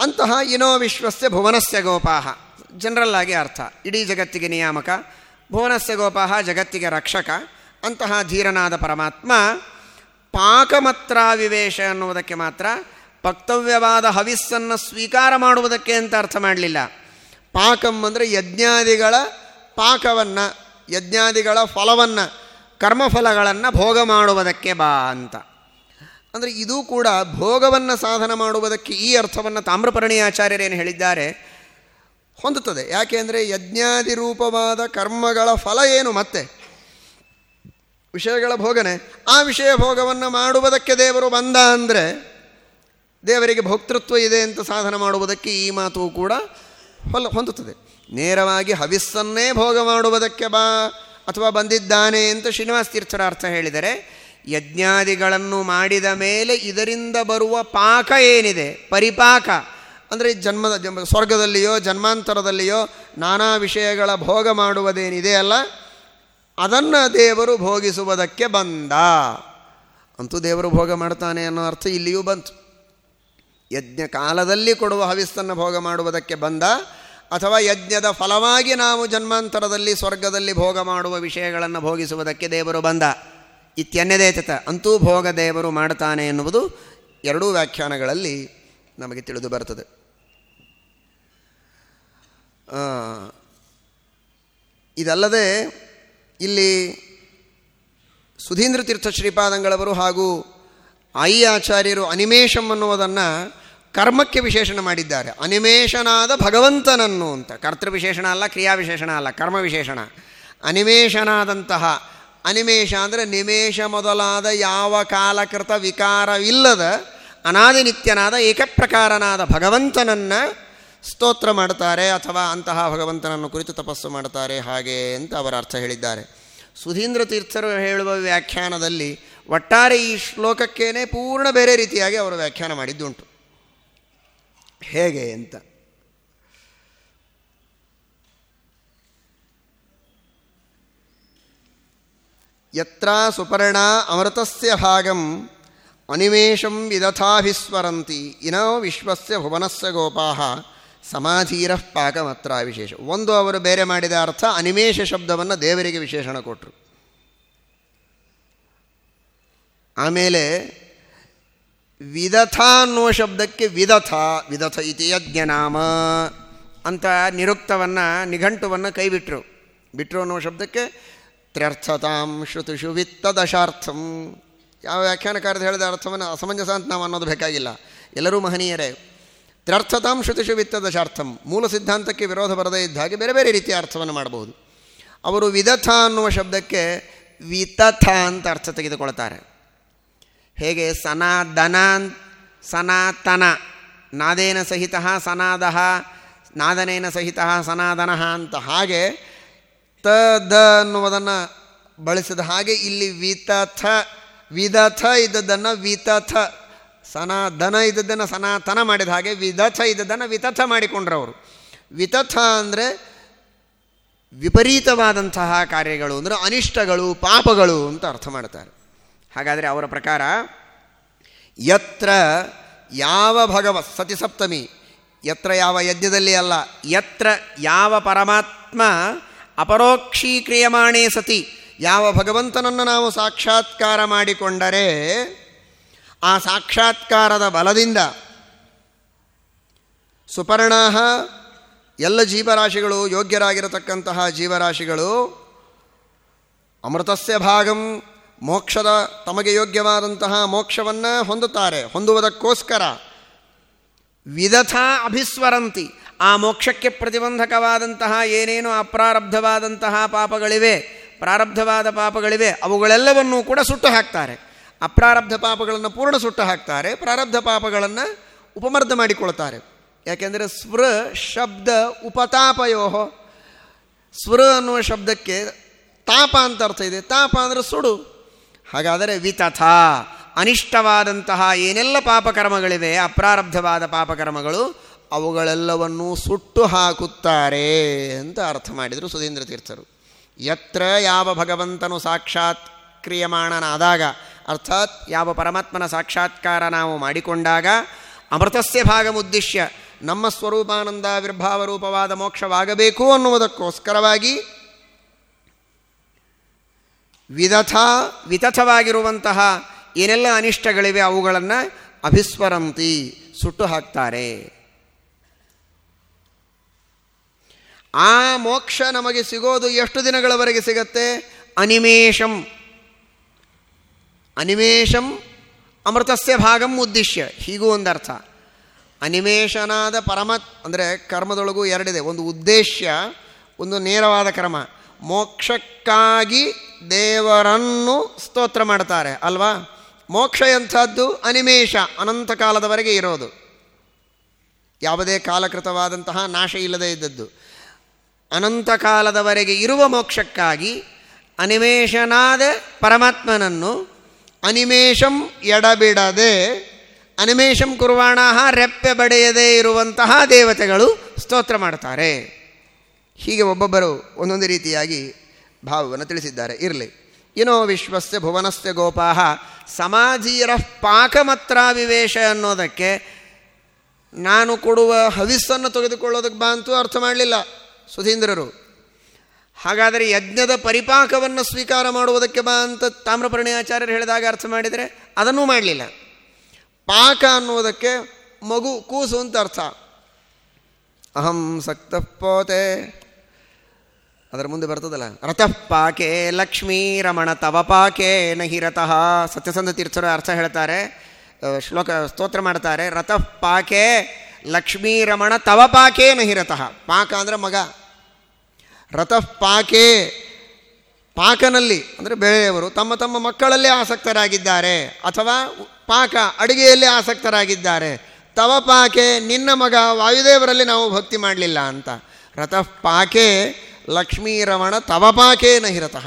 ಅಂತಹ ಇನೋ ವಿಶ್ವಸ್ಯ ಭುವನಸ್ಯ ಗೋಪಾಹ. ಜನರಲ್ ಆಗಿ ಅರ್ಥ. ಇಡೀ ಜಗತ್ತಿಗೆ ನಿಯಾಮಕ. ಭುವನಸ್ಯ ಗೋಪಾಹ ಜಗತ್ತಿಗೆ ರಕ್ಷಕ. ಅಂತಹ ಧೀರನಾದ ಪರಮಾತ್ಮ ಪಾಕಮತ್ರಾವಿವೇಶ ಅನ್ನುವುದಕ್ಕೆ ಮಾತ್ರ ಪಕ್ತವ್ಯವಾದ ಹವಿಸ್ಸನ್ನು ಸ್ವೀಕಾರ ಮಾಡುವುದಕ್ಕೆ ಅಂತ ಅರ್ಥ ಮಾಡಲಿಲ್ಲ. ಪಾಕಂ ಅಂದರೆ ಯಜ್ಞಾದಿಗಳ ಪಾಕವನ್ನು, ಯಜ್ಞಾದಿಗಳ ಫಲವನ್ನು, ಕರ್ಮಫಲಗಳನ್ನು ಭೋಗ ಮಾಡುವುದಕ್ಕೆ ಬಾ ಅಂತ. ಅಂದರೆ ಇದೂ ಕೂಡ ಭೋಗವನ್ನು ಸಾಧನ ಮಾಡುವುದಕ್ಕೆ ಈ ಅರ್ಥವನ್ನು ತಾಮ್ರಪರ್ಣಿ ಆಚಾರ್ಯರೇನು ಹೇಳಿದ್ದಾರೆ? ಹೊಂದುತ್ತದೆ. ಯಾಕೆ ಅಂದರೆ ಯಜ್ಞಾದಿ ರೂಪವಾದ ಕರ್ಮಗಳ ಫಲ ಏನು ಮತ್ತೆ? ವಿಷಯಗಳ ಭೋಗನೆ. ಆ ವಿಷಯ ಭೋಗವನ್ನು ಮಾಡುವುದಕ್ಕೆ ದೇವರು ಬಂದ ಅಂದರೆ ದೇವರಿಗೆ ಭೋಕ್ತೃತ್ವ ಇದೆ ಅಂತ ಸಾಧನ ಮಾಡುವುದಕ್ಕೆ ಈ ಮಾತು ಕೂಡ ಹೊಲ ಹೊಂದುತ್ತದೆ. ನೇರವಾಗಿ ಹವಿಸ್ಸನ್ನೇ ಭೋಗ ಮಾಡುವುದಕ್ಕೆ ಬಾ ಅಥವಾ ಬಂದಿದ್ದಾನೆ ಅಂತ ಶ್ರೀನಿವಾಸ ತೀರ್ಥರ ಅರ್ಥ ಹೇಳಿದರೆ ಯಜ್ಞಾದಿಗಳನ್ನು ಮಾಡಿದ ಮೇಲೆ ಇದರಿಂದ ಬರುವ ಪಾಕ ಏನಿದೆ? ಪರಿಪಾಕ. ಅಂದರೆ ಜನ್ಮದ, ಜನ್ಮ, ಸ್ವರ್ಗದಲ್ಲಿಯೋ, ಜನ್ಮಾಂತರದಲ್ಲಿಯೋ ನಾನಾ ವಿಷಯಗಳ ಭೋಗ ಮಾಡುವುದೇನಿದೆ ಅಲ್ಲ? ಅದನ್ನು ದೇವರು ಭೋಗಿಸುವುದಕ್ಕೆ ಬಂದ. ಅಂತೂ ದೇವರು ಭೋಗ ಮಾಡ್ತಾನೆ ಅನ್ನೋ ಅರ್ಥ ಇಲ್ಲಿಯೂ ಬಂತು. ಯಜ್ಞ ಕಾಲದಲ್ಲಿ ಕೊಡುವ ಹವಿಸ್ತನ್ನು ಭೋಗ ಮಾಡುವುದಕ್ಕೆ ಬಂದ. ಅಥವಾ ಯಜ್ಞದ ಫಲವಾಗಿ ನಾವು ಜನ್ಮಾಂತರದಲ್ಲಿ, ಸ್ವರ್ಗದಲ್ಲಿ ಭೋಗ ಮಾಡುವ ವಿಷಯಗಳನ್ನು ಭೋಗಿಸುವುದಕ್ಕೆ ದೇವರು ಬಂದ. ಇತ್ಯನ್ಯದೇ ತತ ಅಂತೂ ಭೋಗ ದೇವರು ಮಾಡ್ತಾನೆ ಎನ್ನುವುದು ಎರಡೂ ವ್ಯಾಖ್ಯಾನಗಳಲ್ಲಿ ನಮಗೆ ತಿಳಿದು ಬರ್ತದೆ. ಇದಲ್ಲದೆ ಇಲ್ಲಿ ಸುಧೀಂದ್ರ ತೀರ್ಥ ಶ್ರೀಪಾದಂಗಳವರು ಹಾಗೂ ಆಯಿ ಆಚಾರ್ಯರು ಅನಿಮೇಷಂ ಅನ್ನುವುದನ್ನು ಕರ್ಮಕ್ಕೆ ವಿಶೇಷಣ ಮಾಡಿದ್ದಾರೆ. ಅನಿಮೇಷನಾದ ಭಗವಂತನನ್ನು ಅಂತ. ಕರ್ತೃ ವಿಶೇಷಣ ಅಲ್ಲ ಕ್ರಿಯಾ ವಿಶೇಷಣ ಅಲ್ಲ, ಕರ್ಮ ವಿಶೇಷಣ. ಅನಿಮೇಷನಾದಂತಹ ಅನಿಮೇಷ ಅಂದರೆ ನಿಮೇಷ ಮೊದಲಾದ ಯಾವ ಕಾಲಕೃತ ವಿಕಾರವಿಲ್ಲದ ಅನಾದಿ ನಿತ್ಯನಾದ ಏಕಪ್ರಕಾರನಾದ ಭಗವಂತನನ್ನು ಸ್ತೋತ್ರ ಮಾಡ್ತಾರೆ ಅಥವಾ ಅಂತಹ ಭಗವಂತನನ್ನು ಕುರಿತು ತಪಸ್ಸು ಮಾಡ್ತಾರೆ ಹಾಗೆ ಅಂತ ಅವರ ಅರ್ಥ ಹೇಳಿದ್ದಾರೆ. ಸುಧೀಂದ್ರ ತೀರ್ಥರು ಹೇಳುವ ವ್ಯಾಖ್ಯಾನದಲ್ಲಿ ಒಟ್ಟಾರೆ ಈ ಶ್ಲೋಕಕ್ಕೇನೆ ಪೂರ್ಣ ಬೇರೆ ರೀತಿಯಾಗಿ ಅವರು ವ್ಯಾಖ್ಯಾನ ಮಾಡಿದ್ದುಂಟು. ಹೇಗೆ ಅಂತ. ಯತ್ರ ಸುಪರ್ಣ ಅಮೃತಸ್ಯ ಭಾಗಂ ಅನಿಮೇಷಂ ವಿದಥಾಭಿಸ್ಮರಂತಿ ಇನೋ ವಿಶ್ವಸ್ಯ ಭುವನಸ್ಯ ಗೋಪಾಹ ಸಮಾಧೀರ ಪಾಕಮತ್ರ ವಿಶೇಷ ಒಂದು ಅವರು ಬೇರೆ ಮಾಡಿದ ಅರ್ಥ ಅನಿಮೇಷ ಶಬ್ದವನ್ನು ದೇವರಿಗೆ ವಿಶೇಷಣ ಕೊಟ್ಟರು ಆಮೇಲೆ ವಿದಥ ಅನ್ನುವ ಶಬ್ದಕ್ಕೆ ವಿದಥ ವಿದಥ ಇತಿ ಯಜ್ಞನಾಮ ಅಂತ ನಿರುಕ್ತವನ್ನು, ನಿಘಂಟುವನ್ನು ಕೈಬಿಟ್ರು. ಬಿಟ್ಟರು ಅನ್ನುವ ಶಬ್ದಕ್ಕೆ ತ್ರ್ಯರ್ಥತಾಂ ಶ್ರುತಿಷು ವಿತ್ತದಶಾರ್ಥಂ. ಯಾವ ವ್ಯಾಖ್ಯಾನಕಾರದ ಹೇಳಿದ ಅರ್ಥವನ್ನು ಅಸಮಂಜಸ ಅಂತ ನಾವು ಅನ್ನೋದು ಬೇಕಾಗಿಲ್ಲ. ಎಲ್ಲರೂ ಮಹನೀಯರೇ. ತ್ರ್ಯರ್ಥತಾಂ ಶ್ರುತಿಷು ವಿತ್ತ ದಶಾರ್ಥಂ ಮೂಲ ಸಿದ್ಧಾಂತಕ್ಕೆ ವಿರೋಧ ಬರದೇ ಇದ್ದ ಹಾಗೆ ಬೇರೆ ಬೇರೆ ರೀತಿಯ ಅರ್ಥವನ್ನು ಮಾಡಬಹುದು. ಅವರು ವಿದಥ ಅನ್ನುವ ಶಬ್ದಕ್ಕೆ ವಿತಥ ಅಂತ ಅರ್ಥ ತೆಗೆದುಕೊಳ್ತಾರೆ. ಹೇಗೆ? ಸನಾದನ ಸನಾತನ. ನಾದೇನ ಸಹಿತ ಸನಾದಹ ನಾದನೇನ ಸಹಿತ ಸನಾದನಃ ಅಂತ. ಹಾಗೆ ತ, ದ ಅನ್ನುವುದನ್ನು ಬಳಸಿದ ಹಾಗೆ ಇಲ್ಲಿ ವಿತಥ, ವಿದಥ ಇದ್ದದ್ದನ್ನು ವಿತಥ ಸನಾಧನ ಇದ್ದದ್ದನ್ನು ಸನಾತನ ಮಾಡಿದ ಹಾಗೆ ವಿದಥ ಇದ್ದದ್ದನ್ನು ವಿತಥ ಮಾಡಿಕೊಂಡ್ರವರು. ವಿತಥ ಅಂದರೆ ವಿಪರೀತವಾದಂತಹ ಕಾರ್ಯಗಳು ಅಂದರೆ ಅನಿಷ್ಟಗಳು, ಪಾಪಗಳು ಅಂತ ಅರ್ಥ ಮಾಡ್ತಾರೆ. ಹಾಗಾದರೆ ಅವರ ಪ್ರಕಾರ ಯತ್ರ ಯಾವ ಭಗವ, ಸತಿಸಪ್ತಮಿ, ಯತ್ರ ಯಾವ ಯಜ್ಞದಲ್ಲಿ ಅಲ್ಲ, ಯತ್ರ ಯಾವ ಪರಮಾತ್ಮ ಅಪರೋಕ್ಷೀಕ್ರಿಯಮಾಣೇ ಸತಿ. ಯಾವ ಭಗವಂತನನ್ನು ನಾವು ಸಾಕ್ಷಾತ್ಕಾರ ಮಾಡಿಕೊಂಡರೆ, ಆ ಸಾಕ್ಷಾತ್ಕಾರದ ಬಲದಿಂದ ಸುಪರ್ಣಾಹ, ಎಲ್ಲ ಜೀವರಾಶಿಗಳು ಯೋಗ್ಯರಾಗಿರತಕ್ಕಂತಹ ಜೀವರಾಶಿಗಳು ಅಮೃತಸ್ಯ ಭಾಗಂ, ಮೋಕ್ಷದ ತಮಗೆ ಯೋಗ್ಯವಾದಂತಹ ಮೋಕ್ಷವನ್ನು ಹೊಂದುತ್ತಾರೆ. ಹೊಂದುವುದಕ್ಕೋಸ್ಕರ ವಿಧಥಾ ಅಭಿಸ್ವರಂತಿ. ಆ ಮೋಕ್ಷಕ್ಕೆ ಪ್ರತಿಬಂಧಕವಾದಂತಹ ಏನೇನು ಅಪ್ರಾರಬ್ಧವಾದಂತಹ ಪಾಪಗಳಿವೆ, ಪ್ರಾರಬ್ಧವಾದ ಪಾಪಗಳಿವೆ, ಅವುಗಳೆಲ್ಲವನ್ನೂ ಕೂಡ ಸುಟ್ಟು ಹಾಕ್ತಾರೆ. ಅಪ್ರಾರಬ್ಧ ಪಾಪಗಳನ್ನು ಪೂರ್ಣ ಸುಟ್ಟು ಹಾಕ್ತಾರೆ, ಪ್ರಾರಬ್ಧ ಪಾಪಗಳನ್ನು ಉಪಮರ್ಧ ಮಾಡಿಕೊಳ್ತಾರೆ. ಯಾಕೆಂದರೆ ಸ್ವೃ ಶಬ್ದ ಉಪತಾಪಯೋಹೋ. ಸ್ವೃ ಅನ್ನುವ ಶಬ್ದಕ್ಕೆ ತಾಪ ಅಂತ ಅರ್ಥ ಇದೆ. ತಾಪ ಅಂದರೆ ಸುಡು. ಹಾಗಾದರೆ ವಿತಥ, ಅನಿಷ್ಟವಾದಂತಹ ಏನೆಲ್ಲ ಪಾಪಕರ್ಮಗಳಿವೆ, ಅಪ್ರಾರಬ್ಧವಾದ ಪಾಪಕರ್ಮಗಳು ಅವುಗಳೆಲ್ಲವನ್ನೂ ಸುಟ್ಟು ಹಾಕುತ್ತಾರೆ ಅಂತ ಅರ್ಥ ಮಾಡಿದರು ಸುಧೀಂದ್ರ ತೀರ್ಥರು. ಯತ್ರ ಯಾವ ಭಗವಂತನು ಸಾಕ್ಷಾತ್ ಕ್ರಿಯಮಾಣನಾದಾಗ, ಅರ್ಥಾತ್ ಯಾವ ಪರಮಾತ್ಮನ ಸಾಕ್ಷಾತ್ಕಾರ ನಾವು ಮಾಡಿಕೊಂಡಾಗ, ಅಮೃತಸ್ಯ ಭಾಗಮುದ್ದಿಶ್ಯ, ನಮ್ಮ ಸ್ವರೂಪಾನಂದ ವಿರ್ಭಾವ ರೂಪವಾದ ಮೋಕ್ಷವಾಗಬೇಕು ಅನ್ನುವುದಕ್ಕೋಸ್ಕರವಾಗಿ ವಿದಥ, ವಿತಥವಾಗಿರುವಂತಹ ಏನೆಲ್ಲ ಅನಿಷ್ಟಗಳಿವೆ ಅವುಗಳನ್ನು ಅಭಿಸ್ವರಂತಿ, ಸುಟ್ಟು ಹಾಕ್ತಾರೆ. ಆ ಮೋಕ್ಷ ನಮಗೆ ಸಿಗೋದು ಎಷ್ಟು ದಿನಗಳವರೆಗೆ ಸಿಗತ್ತೆ? ಅನಿಮೇಷಂ. ಅನಿಮೇಷಂ ಅಮೃತಸ್ಯ ಭಾಗಂ ಉದ್ದೇಶ್ಯ. ಹೀಗೂ ಒಂದರ್ಥ. ಅನಿಮೇಷನಾದ ಪರಮ, ಅಂದರೆ ಕರ್ಮದೊಳಗೂ ಎರಡಿದೆ. ಒಂದು ಉದ್ದೇಶ್ಯ, ಒಂದು ನೇರವಾದ ಕರ್ಮ. ಮೋಕ್ಷಕ್ಕಾಗಿ ದೇವರನ್ನು ಸ್ತೋತ್ರ ಮಾಡ್ತಾರೆ, ಅಲ್ವಾ? ಮೋಕ್ಷ ಎಂಥದ್ದು? ಅನಿಮೇಷ, ಅನಂತ ಕಾಲದವರೆಗೆ ಇರೋದು. ಯಾವುದೇ ಕಾಲಕೃತವಾದಂತಹ ನಾಶ ಇಲ್ಲದೇ ಇದ್ದದ್ದು. ಅನಂತ ಕಾಲದವರೆಗೆ ಇರುವ ಮೋಕ್ಷಕ್ಕಾಗಿ ಅನಿಮೇಷನಾದ ಪರಮಾತ್ಮನನ್ನು ಅನಿಮೇಷಂ ಎಡಬಿಡದೆ, ಅನಿಮೇಷಂ ಕುರ್ವಾಣ ರೆಪ್ಪೆ ಬಡೆಯದೇ ಇರುವಂತಹ ದೇವತೆಗಳು ಸ್ತೋತ್ರ ಮಾಡ್ತಾರೆ ಹೀಗೆ ಒಬ್ಬೊಬ್ಬರು ಒಂದೊಂದು ರೀತಿಯಾಗಿ ಭಾವವನ್ನು ತಿಳಿಸಿದ್ದಾರೆ. ಇರಲಿ. ಏನೋ ವಿಶ್ವಸ್ಯ ಭುವನಸ್ಯ ಗೋಪಾಹ ಸಮಾಧೀರ ಪಾಕಮತ್ರ ವಿವೇಶ ಅನ್ನೋದಕ್ಕೆ ನಾನು ಕೊಡುವ ಹವಿಸ್ಸನ್ನು ತೆಗೆದುಕೊಳ್ಳೋದಕ್ಕೆ ಬಾ ಅಂತೂ ಅರ್ಥ ಮಾಡಲಿಲ್ಲ. ಸುಧೀಂದ್ರರು ಹಾಗಾದರೆ ಯಜ್ಞದ ಪರಿಪಾಕವನ್ನು ಸ್ವೀಕಾರ ಮಾಡುವುದಕ್ಕೆ ಬಾ ಅಂತ ತಾಮ್ರಪರ್ಣಿ ಆಚಾರ್ಯರು ಹೇಳಿದಾಗ ಅರ್ಥ ಮಾಡಿದರೆ ಅದನ್ನೂ ಮಾಡಲಿಲ್ಲ. ಪಾಕ ಅನ್ನುವುದಕ್ಕೆ ಮಗು ಕೂಸು ಅಂತ ಅರ್ಥ. ಅಹಂ ಸಕ್ತ ಪೋತೆ ಅದರ ಮುಂದೆ ಬರ್ತದಲ್ಲ ರಥಃ ಪಾಕೆ ಲಕ್ಷ್ಮೀ ರಮಣ ತವ ಪಾಕೆ ನಹಿ ರಥಃ ಸತ್ಯಸಂಧ ತೀರ್ಥರು ಅರ್ಥ ಹೇಳ್ತಾರೆ ಶ್ಲೋಕ ಸ್ತೋತ್ರ ಮಾಡ್ತಾರೆ ರಥಃ ಪಾಕೆ ಲಕ್ಷ್ಮೀ ರಮಣ ತವ ಪಾಕೆ ನಹಿ ರಥಃ. ಪಾಕ ಅಂದರೆ ಮಗ. ರಥಃ ಪಾಕೇ, ಪಾಕನಲ್ಲಿ ಅಂದರೆ ಬೆಳೆಯವರು ತಮ್ಮ ತಮ್ಮ ಮಕ್ಕಳಲ್ಲೇ ಆಸಕ್ತರಾಗಿದ್ದಾರೆ ಅಥವಾ ಪಾಕ ಅಡುಗೆಯಲ್ಲಿ ಆಸಕ್ತರಾಗಿದ್ದಾರೆ. ತವ ಪಾಕೆ, ನಿನ್ನ ಮಗ ವಾಯುದೇವರಲ್ಲಿ ನಾವು ಭಕ್ತಿ ಮಾಡಲಿಲ್ಲ ಅಂತ. ರಥಃ ಪಾಕೆ ಲಕ್ಷ್ಮೀರಮಣ ತವ ಪಾಕೆ ನಹಿರತಃ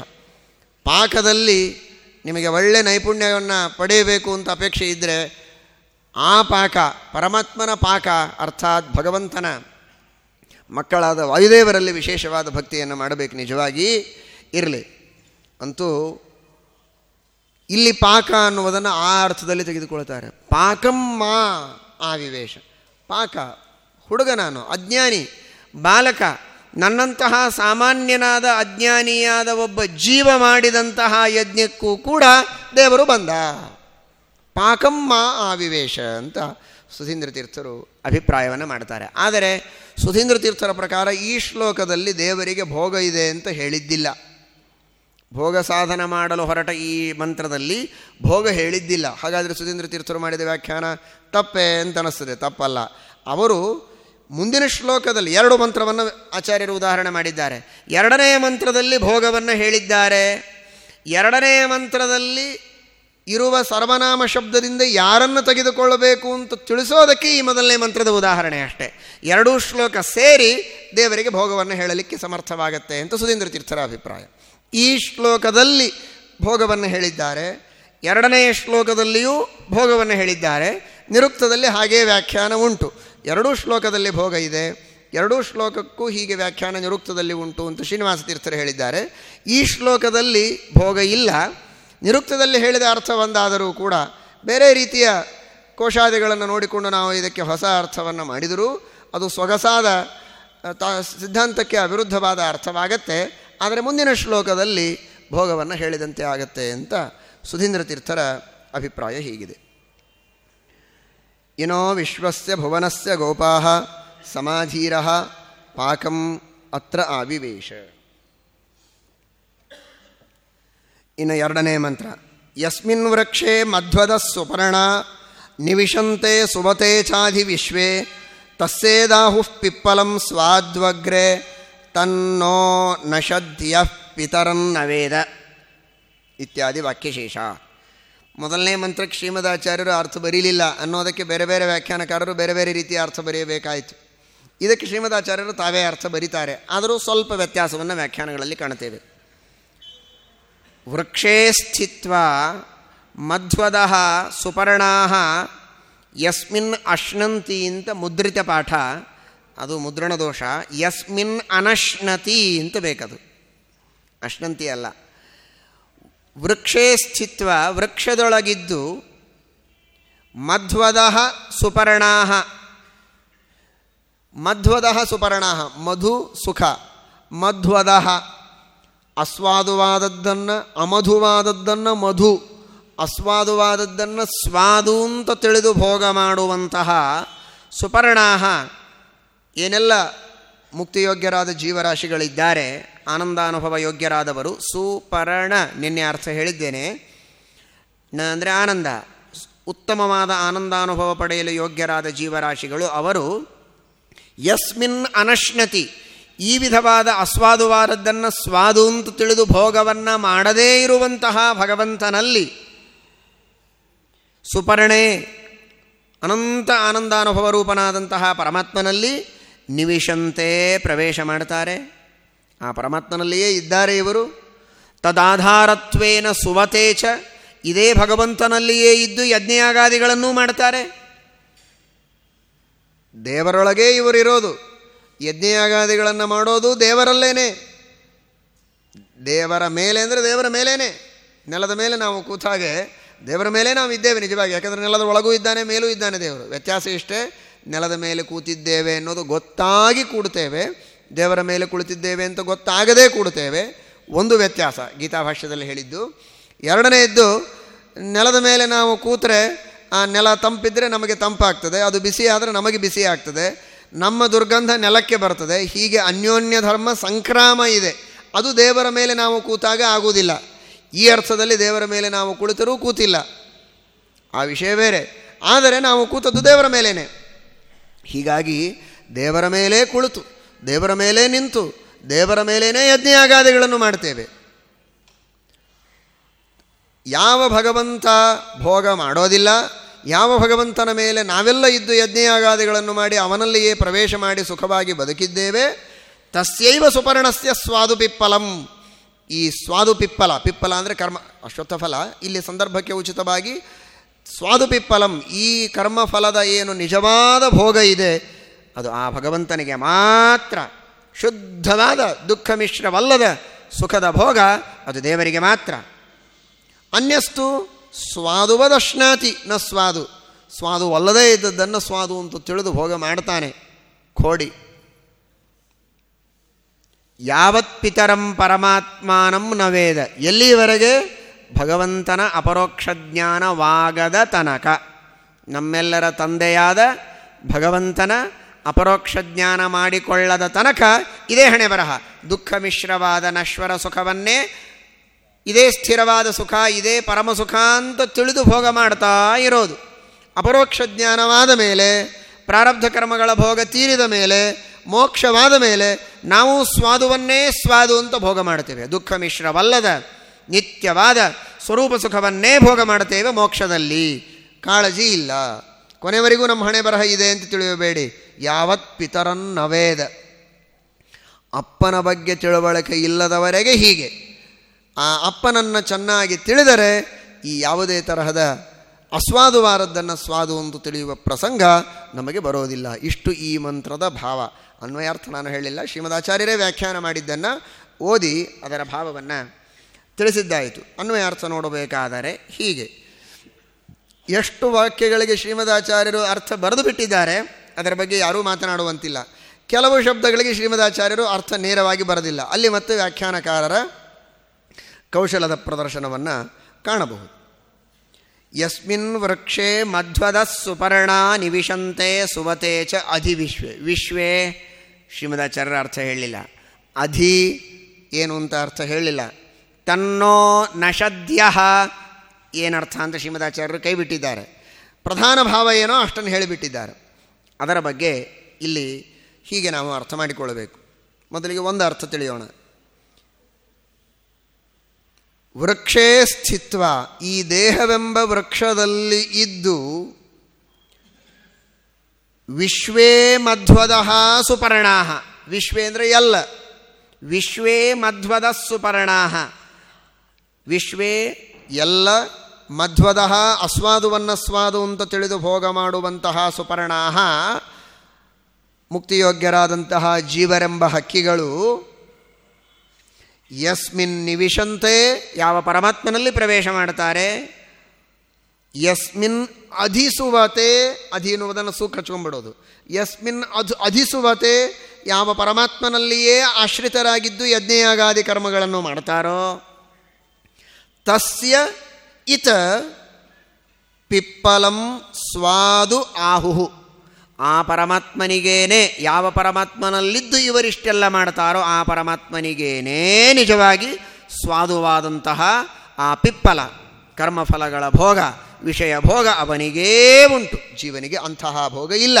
ಪಾಕದಲ್ಲಿ ನಿಮಗೆ ಒಳ್ಳೆ ನೈಪುಣ್ಯವನ್ನು ಪಡೆಯಬೇಕು ಅಂತ ಅಪೇಕ್ಷೆ ಇದ್ದರೆ ಆ ಪಾಕ, ಪರಮಾತ್ಮನ ಪಾಕ ಅರ್ಥಾತ್ ಭಗವಂತನ ಮಕ್ಕಳಾದ ವಾಯುದೇವರಲ್ಲಿ ವಿಶೇಷವಾದ ಭಕ್ತಿಯನ್ನು ಮಾಡಬೇಕು ನಿಜವಾಗಿ ಇರಲಿ. ಅಂತೂ ಇಲ್ಲಿ ಪಾಕ ಅನ್ನುವುದನ್ನು ಆ ಅರ್ಥದಲ್ಲಿ ತೆಗೆದುಕೊಳ್ತಾರೆ. ಪಾಕಮ್ಮ ಆವಿವೇಶ. ಪಾಕ, ಹುಡುಗ ನಾನು, ಅಜ್ಞಾನಿ, ಬಾಲಕ, ನನ್ನಂತಹ ಸಾಮಾನ್ಯನಾದ, ಅಜ್ಞಾನಿಯಾದ ಒಬ್ಬ ಜೀವ ಮಾಡಿದಂತಹ ಯಜ್ಞಕ್ಕೂ ಕೂಡ ದೇವರು ಬಂದ. ಪಾಕಮ್ಮ ಆವಿವೇಶ ಅಂತ ಸುಧೀಂದ್ರ ತೀರ್ಥರು ಅಭಿಪ್ರಾಯವನ್ನು ಮಾಡ್ತಾರೆ. ಆದರೆ ಸುಧೀಂದ್ರ ತೀರ್ಥರ ಪ್ರಕಾರ ಈ ಶ್ಲೋಕದಲ್ಲಿ ದೇವರಿಗೆ ಭೋಗ ಇದೆ ಅಂತ ಹೇಳಿದ್ದಿಲ್ಲ. ಭೋಗ ಸಾಧನ ಮಾಡಲು ಹೊರಟ ಈ ಮಂತ್ರದಲ್ಲಿ ಭೋಗ ಹೇಳಿದ್ದಿಲ್ಲ. ಹಾಗಾದರೆ ಸುಧೀಂದ್ರ ತೀರ್ಥರು ಮಾಡಿದ ವ್ಯಾಖ್ಯಾನ ತಪ್ಪೆ ಅಂತ ಅನ್ನಿಸ್ತದೆ ತಪ್ಪಲ್ಲ. ಅವರು ಮುಂದಿನ ಶ್ಲೋಕದಲ್ಲಿ ಎರಡು ಮಂತ್ರವನ್ನು ಆಚಾರ್ಯರು ಉದಾಹರಣೆ ಮಾಡಿದ್ದಾರೆ. ಎರಡನೆಯ ಮಂತ್ರದಲ್ಲಿ ಭೋಗವನ್ನು ಹೇಳಿದ್ದಾರೆ. ಎರಡನೆಯ ಮಂತ್ರದಲ್ಲಿ ಇರುವ ಸರ್ವನಾಮ ಶಬ್ದದಿಂದ ಯಾರನ್ನು ತೆಗೆದುಕೊಳ್ಳಬೇಕು ಅಂತ ತಿಳಿಸೋದಕ್ಕೆ ಈ ಮೊದಲನೇ ಮಂತ್ರದ ಉದಾಹರಣೆ ಅಷ್ಟೇ. ಎರಡೂ ಶ್ಲೋಕ ಸೇರಿ ದೇವರಿಗೆ ಭೋಗವನ್ನು ಹೇಳಲಿಕ್ಕೆ ಸಮರ್ಥವಾಗುತ್ತೆ ಅಂತ ಸುಧೀಂದ್ರ ತೀರ್ಥರ ಅಭಿಪ್ರಾಯ. ಈ ಶ್ಲೋಕದಲ್ಲಿ ಭೋಗವನ್ನು ಹೇಳಿದ್ದಾರೆ. ಎರಡನೆಯ ಶ್ಲೋಕದಲ್ಲಿಯೂ ಭೋಗವನ್ನು ಹೇಳಿದ್ದಾರೆ. ನಿರುಕ್ತದಲ್ಲಿ ಹಾಗೇ ವ್ಯಾಖ್ಯಾನ ಉಂಟು. ಎರಡೂ ಶ್ಲೋಕದಲ್ಲಿ ಭೋಗ ಇದೆ. ಎರಡೂ ಶ್ಲೋಕಕ್ಕೂ ಹೀಗೆ ವ್ಯಾಖ್ಯಾನ ನಿರುಕ್ತದಲ್ಲಿ ಉಂಟು ಅಂತ ಶ್ರೀನಿವಾಸ ತೀರ್ಥರು ಹೇಳಿದ್ದಾರೆ. ಈ ಶ್ಲೋಕದಲ್ಲಿ ಭೋಗ ಇಲ್ಲ. ನಿರುಕ್ತದಲ್ಲಿ ಹೇಳಿದ ಅರ್ಥವೊಂದಾದರೂ ಕೂಡ ಬೇರೆ ರೀತಿಯ ಕೋಶಾದಿಗಳನ್ನು ನೋಡಿಕೊಂಡು ನಾವು ಇದಕ್ಕೆ ಹೊಸ ಅರ್ಥವನ್ನು ಮಾಡಿದರೂ ಅದು ಸೊಗಸಾದ ತಾ, ಸಿದ್ಧಾಂತಕ್ಕೆ ಅವಿರುದ್ಧವಾದ ಅರ್ಥವಾಗತ್ತೆ. ಆದರೆ ಮುಂದಿನ ಶ್ಲೋಕದಲ್ಲಿ ಭೋಗವನ್ನು ಹೇಳಿದಂತೆ ಆಗತ್ತೆ ಅಂತ ಸುಧೀಂದ್ರ ತೀರ್ಥರ ಅಭಿಪ್ರಾಯ ಹೀಗಿದೆ. ಇನೋ ವಿಶ್ವಸ್ಯ ಭುವನಸ್ಯ ಗೋಪಾ ಸಮಾಧೀರ ಪಾಕಂ ಅತ್ರ ಆವಿವೇಶ. ಇನ್ನು ಎರಡನೇ ಮಂತ್ರ. ಯಸ್ಮಿನ್ ವೃಕ್ಷೇ ಮಧ್ವದ ಸುಪರ್ಣ, ನಿವಿಶಂತೆ ಸುಬತೆ ಚಾಧಿ ವಿಶ್ವೇ ತಸ್ಸೇದಾಹು ಪಿಪ್ಪಲಂ ಸ್ವಾದ್ವಗ್ರೆ ತನ್ನೋ ನಶದ್ಯ ಪಿತರನ್ನವೇದ ಇತ್ಯಾದಿ ವಾಕ್ಯಶೇಷ. ಮೊದಲನೇ ಮಂತ್ರಕ್ಕೆ ಶ್ರೀಮದಾಚಾರ್ಯರು ಅರ್ಥ ಬರೀಲಿಲ್ಲ. ಅನ್ನೋದಕ್ಕೆ ಬೇರೆ ಬೇರೆ ವ್ಯಾಖ್ಯಾನಕಾರರು ಬೇರೆ ಬೇರೆ ರೀತಿಯ ಅರ್ಥ ಬರೆಯಬೇಕಾಯಿತು. ಇದಕ್ಕೆ ಶ್ರೀಮದಾಚಾರ್ಯರು ತಾವೇ ಅರ್ಥ ಬರೀತಾರೆ. ಆದರೂ ಸ್ವಲ್ಪ ವ್ಯತ್ಯಾಸವನ್ನು ವ್ಯಾಖ್ಯಾನಗಳಲ್ಲಿ ಕಾಣ್ತೇವೆ ವೃಕ್ಷೇ ಸ್ಥಿತ್ವ ಮಧ್ವದ ಸುಪರ್ಣಾ ಯಸ್ಮಿನ್ ಅಶ್ನಂತಿ ಅಂತ ಮುದ್ರಿತ ಪಾಠ. ಅದು ಮುದ್ರಣ ದೋಷ. ಯಸ್ಮಿನ್ ಅನಶ್ನತಿ ಅಂತ ಬೇಕದು. ಅಶ್ನಂತಿ ಅಲ್ಲ. ವೃಕ್ಷೇ ಸ್ಥಿತ್ವ ವೃಕ್ಷದೊಳಗಿದ್ದು ಮಧ್ವದ ಸುಪರ್ಣಾ ಮಧ್ವದ ಸುಪರ್ಣಾ ಮಧು ಸುಖ. ಮಧ್ವದ ಅಸ್ವಾದುವಾದದ್ದನ್ನು ಅಮಧುವಾದದ್ದನ್ನು ಮಧು, ಅಸ್ವಾದುವಾದದ್ದನ್ನು ಸ್ವಾದು ಅಂತ ತಿಳಿದು ಭೋಗ ಮಾಡುವಂತಹ ಸುಪರ್ಣಾಹ ಏನೆಲ್ಲ ಮುಕ್ತಿಯೋಗ್ಯರಾದ ಜೀವರಾಶಿಗಳಿದ್ದಾರೆ, ಆನಂದಾನುಭವ ಯೋಗ್ಯರಾದವರು, ಸುಪರ್ಣ ನಿನ್ನೆ ಅರ್ಥ ಹೇಳಿದ್ದೇನೆ. ಅಂದರೆ ಆನಂದ, ಉತ್ತಮವಾದ ಆನಂದಾನುಭವ ಪಡೆಯಲು ಯೋಗ್ಯರಾದ ಜೀವರಾಶಿಗಳು ಅವರು, ಯಸ್ಮಿನ್ ಅನಶ್ನತಿ ಈ ವಿಧವಾದ ಅಸ್ವಾದುವಾದದ್ದನ್ನು ಸ್ವಾದು ಅಂತ ತಿಳಿದು ಭೋಗವನ್ನು ಮಾಡದೇ ಇರುವಂತಹ ಭಗವಂತನಲ್ಲಿ ಸುಪರ್ಣೆ ಅನಂತ ಆನಂದಾನುಭವ ರೂಪನಾದಂತಹ ಪರಮಾತ್ಮನಲ್ಲಿ ನಿವಿಶಂತೆ ಪ್ರವೇಶ ಮಾಡ್ತಾರೆ. ಆ ಪರಮಾತ್ಮನಲ್ಲಿಯೇ ಇದ್ದಾರೆ ಇವರು. ತದಾಧಾರತ್ವೇನ ಸುವತೇಚ ಇದೇ ಭಗವಂತನಲ್ಲಿಯೇ ಇದ್ದು ಯಜ್ಞಯಾಗಾದಿಗಳನ್ನೂ ಮಾಡ್ತಾರೆ. ದೇವರೊಳಗೇ ಇವರಿರೋದು. ಯಜ್ಞಯಾಗಾದಿಗಳನ್ನು ಮಾಡೋದು ದೇವರಲ್ಲೇನೆ. ದೇವರ ಮೇಲೆ ಅಂದರೆ ದೇವರ ಮೇಲೇನೆ. ನೆಲದ ಮೇಲೆ ನಾವು ಕೂತಾಗೆ ದೇವರ ಮೇಲೆ ನಾವು ಇದ್ದೇವೆ ನಿಜವಾಗಿ, ಯಾಕಂದರೆ ನೆಲದ ಒಳಗೂ ಇದ್ದಾನೆ, ಮೇಲೂ ಇದ್ದಾನೆ ದೇವರು. ವ್ಯತ್ಯಾಸ ಇಷ್ಟೇ, ನೆಲದ ಮೇಲೆ ಕೂತಿದ್ದೇವೆ ಅನ್ನೋದು ಗೊತ್ತಾಗಿ ಕೂಡ್ತೇವೆ, ದೇವರ ಮೇಲೆ ಕುಳಿತಿದ್ದೇವೆ ಅಂತ ಗೊತ್ತಾಗದೇ ಕೂಡುತ್ತೇವೆ ಒಂದು ವ್ಯತ್ಯಾಸ ಗೀತಾಭಾಷ್ಯದಲ್ಲಿ ಹೇಳಿದ್ದು. ಎರಡನೆಯದ್ದು, ನೆಲದ ಮೇಲೆ ನಾವು ಕೂತ್ರೆ ಆ ನೆಲ ತಂಪಿದ್ದರೆ ನಮಗೆ ತಂಪಾಗ್ತದೆ, ಅದು ಬಿಸಿ ಆದರೆ ನಮಗೆ ಬಿಸಿ ಆಗ್ತದೆ ನಮ್ಮ ದುರ್ಗಂಧ ನೆಲಕ್ಕೆ ಬರ್ತದೆ. ಹೀಗೆ ಅನ್ಯೋನ್ಯ ಧರ್ಮ ಸಂಕ್ರಾಮ ಇದೆ. ಅದು ದೇವರ ಮೇಲೆ ನಾವು ಕೂತಾಗ ಆಗುವುದಿಲ್ಲ. ಈ ಅರ್ಥದಲ್ಲಿ ದೇವರ ಮೇಲೆ ನಾವು ಕುಳಿತರೂ ಕೂತಿಲ್ಲ. ಆ ವಿಷಯ ಬೇರೆ. ಆದರೆ ನಾವು ಕೂತದ್ದು ದೇವರ ಮೇಲೇನೆ. ಹೀಗಾಗಿ ದೇವರ ಮೇಲೆ ಕುಳಿತು, ದೇವರ ಮೇಲೆ ನಿಂತು, ದೇವರ ಮೇಲೇ ಯಜ್ಞಯಾಗಾದಿಗಳನ್ನು ಮಾಡ್ತೇವೆ. ಯಾವ ಭಗವಂತ ಭೋಗ ಮಾಡೋದಿಲ್ಲ. ಯಾವ ಭಗವಂತನ ಮೇಲೆ ನಾವೆಲ್ಲ ಇದ್ದು ಯಜ್ಞಯಾಗಾದಿಗಳನ್ನು ಮಾಡಿ ಅವನಲ್ಲಿಯೇ ಪ್ರವೇಶ ಮಾಡಿ ಸುಖವಾಗಿ ಬದುಕಿದ್ದೇವೆ, ತಸ್ಯೈವ ಸುಪರ್ಣಸ್ಯ ಸ್ವಾದು ಪಿಪ್ಪಲಂ ಈ ಸ್ವಾದು ಪಿಪ್ಪಲ ಅಂದರೆ ಕರ್ಮ, ಅಶ್ವತ್ಥ ಫಲ, ಇಲ್ಲಿ ಸಂದರ್ಭಕ್ಕೆ ಉಚಿತವಾಗಿ ಸ್ವಾದು ಪಿಪ್ಪಲಂ ಈ ಕರ್ಮಫಲದ ಏನು ನಿಜವಾದ ಭೋಗ ಇದೆ, ಅದು ಆ ಭಗವಂತನಿಗೆ ಮಾತ್ರ ಶುದ್ಧವಾದ ದುಃಖ ಮಿಶ್ರವಲ್ಲದ ಸುಖದ ಭೋಗ, ಅದು ದೇವರಿಗೆ ಮಾತ್ರ. ಅನ್ಯಸ್ತು ಸ್ವಾದುವದಶ್ನಾತಿ ನ ಸ್ವಾದು. ಸ್ವಾದು ಅಲ್ಲದೇ ಇದ್ದದ್ದನ್ನು ಸ್ವಾದು ಅಂತ ತಿಳಿದು ಭೋಗ ಮಾಡ್ತಾನೆ ಖೋಡಿ ಯಾವತ್ ಪಿತರಂ ಪರಮಾತ್ಮಾನಂ ನವೇದ ಎಲ್ಲಿವರೆಗೆ? ಭಗವಂತನ ಅಪರೋಕ್ಷ ಜ್ಞಾನವಾಗದ ತನಕ. ನಮ್ಮೆಲ್ಲರ ತಂದೆಯಾದ ಭಗವಂತನ ಅಪರೋಕ್ಷ ಜ್ಞಾನ ಮಾಡಿಕೊಳ್ಳದ ತನಕ ಇದೇ ಹಣೆ ಬರಹ ದುಃಖ ಮಿಶ್ರವಾದ ನಶ್ವರ ಸುಖವನ್ನೇ ಇದೇ ಸ್ಥಿರವಾದ ಸುಖ, ಇದೇ ಪರಮ ಸುಖ ಅಂತ ತಿಳಿದು ಭೋಗ ಮಾಡ್ತಾ ಇರೋದು. ಅಪರೋಕ್ಷ ಜ್ಞಾನವಾದ ಮೇಲೆ, ಪ್ರಾರಬ್ಧ ಕರ್ಮಗಳ ಭೋಗ ತೀರಿದ ಮೇಲೆ, ಮೋಕ್ಷವಾದ ಮೇಲೆ ನಾವು ಸ್ವಾದುವನ್ನೇ ಸ್ವಾದು ಅಂತ ಭೋಗ ಮಾಡ್ತೇವೆ. ದುಃಖ ಮಿಶ್ರವಲ್ಲದ, ನಿತ್ಯವಾದ ಸ್ವರೂಪ ಸುಖವನ್ನೇ ಭೋಗ ಮಾಡ್ತೇವೆ ಮೋಕ್ಷದಲ್ಲಿ. ಕಾಳಜಿ ಇಲ್ಲ. ಕೊನೆವರೆಗೂ ನಮ್ಮ ಹಣೆ ಬರಹ ಇದೆ ಅಂತ ತಿಳಿಯಬೇಡಿ. ಯಾವತ್ ಪಿತರನ್ನವೇದ. ಅಪ್ಪನ ಬಗ್ಗೆ ತಿಳುವಳಿಕೆ ಇಲ್ಲದವರೆಗೆ ಹೀಗೆ. ಆ ಅಪ್ಪನನ್ನು ಚೆನ್ನಾಗಿ ತಿಳಿದರೆ ಈ ಯಾವುದೇ ತರಹದ ಅಸ್ವಾದುವಾರದ್ದನ್ನು ಸ್ವಾದು ಎಂದು ತಿಳಿಯುವ ಪ್ರಸಂಗ ನಮಗೆ ಬರೋದಿಲ್ಲ. ಇಷ್ಟು ಈ ಮಂತ್ರದ ಭಾವ. ಅನ್ವಯಾರ್ಥ ನಾನು ಹೇಳಿಲ್ಲ. ಶ್ರೀಮದಾಚಾರ್ಯರೇ ವ್ಯಾಖ್ಯಾನ ಮಾಡಿದ್ದನ್ನು ಓದಿ ಅದರ ಭಾವವನ್ನು ತಿಳಿಸಿದ್ದಾಯಿತು. ಅನ್ವಯಾರ್ಥ ನೋಡಬೇಕಾದರೆ ಹೀಗೆ. ಎಷ್ಟು ವಾಕ್ಯಗಳಿಗೆ ಶ್ರೀಮದಾಚಾರ್ಯರು ಅರ್ಥ ಬರೆದು ಬಿಟ್ಟಿದ್ದಾರೆ, ಅದರ ಬಗ್ಗೆ ಯಾರೂ ಮಾತನಾಡುವಂತಿಲ್ಲ. ಕೆಲವು ಶಬ್ದಗಳಿಗೆ ಶ್ರೀಮದಾಚಾರ್ಯರು ಅರ್ಥ ನೇರವಾಗಿ ಬರೆದಿಲ್ಲ. ಅಲ್ಲಿ ಮತ್ತೆ ವ್ಯಾಖ್ಯಾನಕಾರರ ಕೌಶಲದ ಪ್ರದರ್ಶನವನ್ನು ಕಾಣಬಹುದು. ಯಸ್ಮಿನ್ ವೃಕ್ಷೇ ಮಧ್ವದ ಸುಪರ್ಣ ನಿವಿಶಂತೆ ಸುವತೆ ಚ ಅಧಿ ವಿಶ್ವೇ ಶ್ರೀಮದಾಚಾರ್ಯರ ಅರ್ಥ ಹೇಳಲಿಲ್ಲ ಅಧಿ ಏನು ಅಂತ ಅರ್ಥ ಹೇಳಲಿಲ್ಲ ತನ್ನೋ ನಷದ್ಯ ಏನರ್ಥ ಅಂತ ಶ್ರೀಮದಾಚಾರ್ಯರು ಕೈ ಬಿಟ್ಟಿದ್ದಾರೆ ಪ್ರಧಾನ ಭಾವ ಏನೋ ಅಷ್ಟನ್ನು ಹೇಳಿಬಿಟ್ಟಿದ್ದಾರೆ. ಅದರ ಬಗ್ಗೆ ಇಲ್ಲಿ ಹೀಗೆ ನಾವು ಅರ್ಥ ಮಾಡಿಕೊಳ್ಳಬೇಕು. ಮೊದಲಿಗೆ ಒಂದು ಅರ್ಥ ತಿಳಿಯೋಣ. ವೃಕ್ಷೇ ಸ್ಥಿತ್ವ, ಈ ದೇಹವೆಂಬ ವೃಕ್ಷದಲ್ಲಿ ಇದ್ದು ವಿಶ್ವೇ ಮಧ್ವದ ಸುಪರ್ಣಾ ವಿಶ್ವೇ ಅಂದರೆ ಎಲ್ಲ ವಿಶ್ವೇ ಮಧ್ವದ ಸುಪರ್ಣಾ ವಿಶ್ವೇ ಎಲ್ಲ ಮಧ್ವದ ಅಸ್ವಾದುವನ್ನಸ್ವಾದು ಅಂತ ತಿಳಿದು ಭೋಗ ಮಾಡುವಂತಹ ಸುಪರ್ಣಾ ಮುಕ್ತಿಯೋಗ್ಯರಾದಂತಹ ಜೀವರೆಂಬ ಹಕ್ಕಿಗಳು ಯಸ್ಮಿನ್ ನಿವಿಶಂತೆ ಯಾವ ಪರಮಾತ್ಮನಲ್ಲಿ ಪ್ರವೇಶ ಮಾಡ್ತಾರೆ? ಯಸ್ಮಿನ್ ಅಧಿಸುವತೆ, ಅಧಿ ಎನ್ನುವುದನ್ನು ಸೂಕ್ ಹಚ್ಕೊಂಡ್ಬಿಡೋದು. ಯಸ್ಮಿನ್ ಅಧ್, ಅಧಿಸುವತೆ ಯಾವ ಪರಮಾತ್ಮನಲ್ಲಿಯೇ ಆಶ್ರಿತರಾಗಿದ್ದು ಯಜ್ಞಯಾಗಾದಿ ಕರ್ಮಗಳನ್ನು ಮಾಡ್ತಾರೋ? ತಸ್ಯ ಇತ ಪಿಪ್ಪಲಂ ಸ್ವಾದು ಆಹುಹು. ಆ ಪರಮಾತ್ಮನಿಗೇನೆ, ಯಾವ ಪರಮಾತ್ಮನಲ್ಲಿದ್ದು ಇವರಿಷ್ಟೆಲ್ಲ ಮಾಡ್ತಾರೋ ಆ ಪರಮಾತ್ಮನಿಗೇನೇ ನಿಜವಾಗಿ ಸ್ವಾದುವಾದಂತಹ ಆ ಪಿಪ್ಪಲ, ಕರ್ಮಫಲಗಳ ಭೋಗ, ವಿಷಯ ಭೋಗ ಅವನಿಗೇ ಉಂಟು. ಜೀವನಿಗೆ ಅಂತಹ ಭೋಗ ಇಲ್ಲ.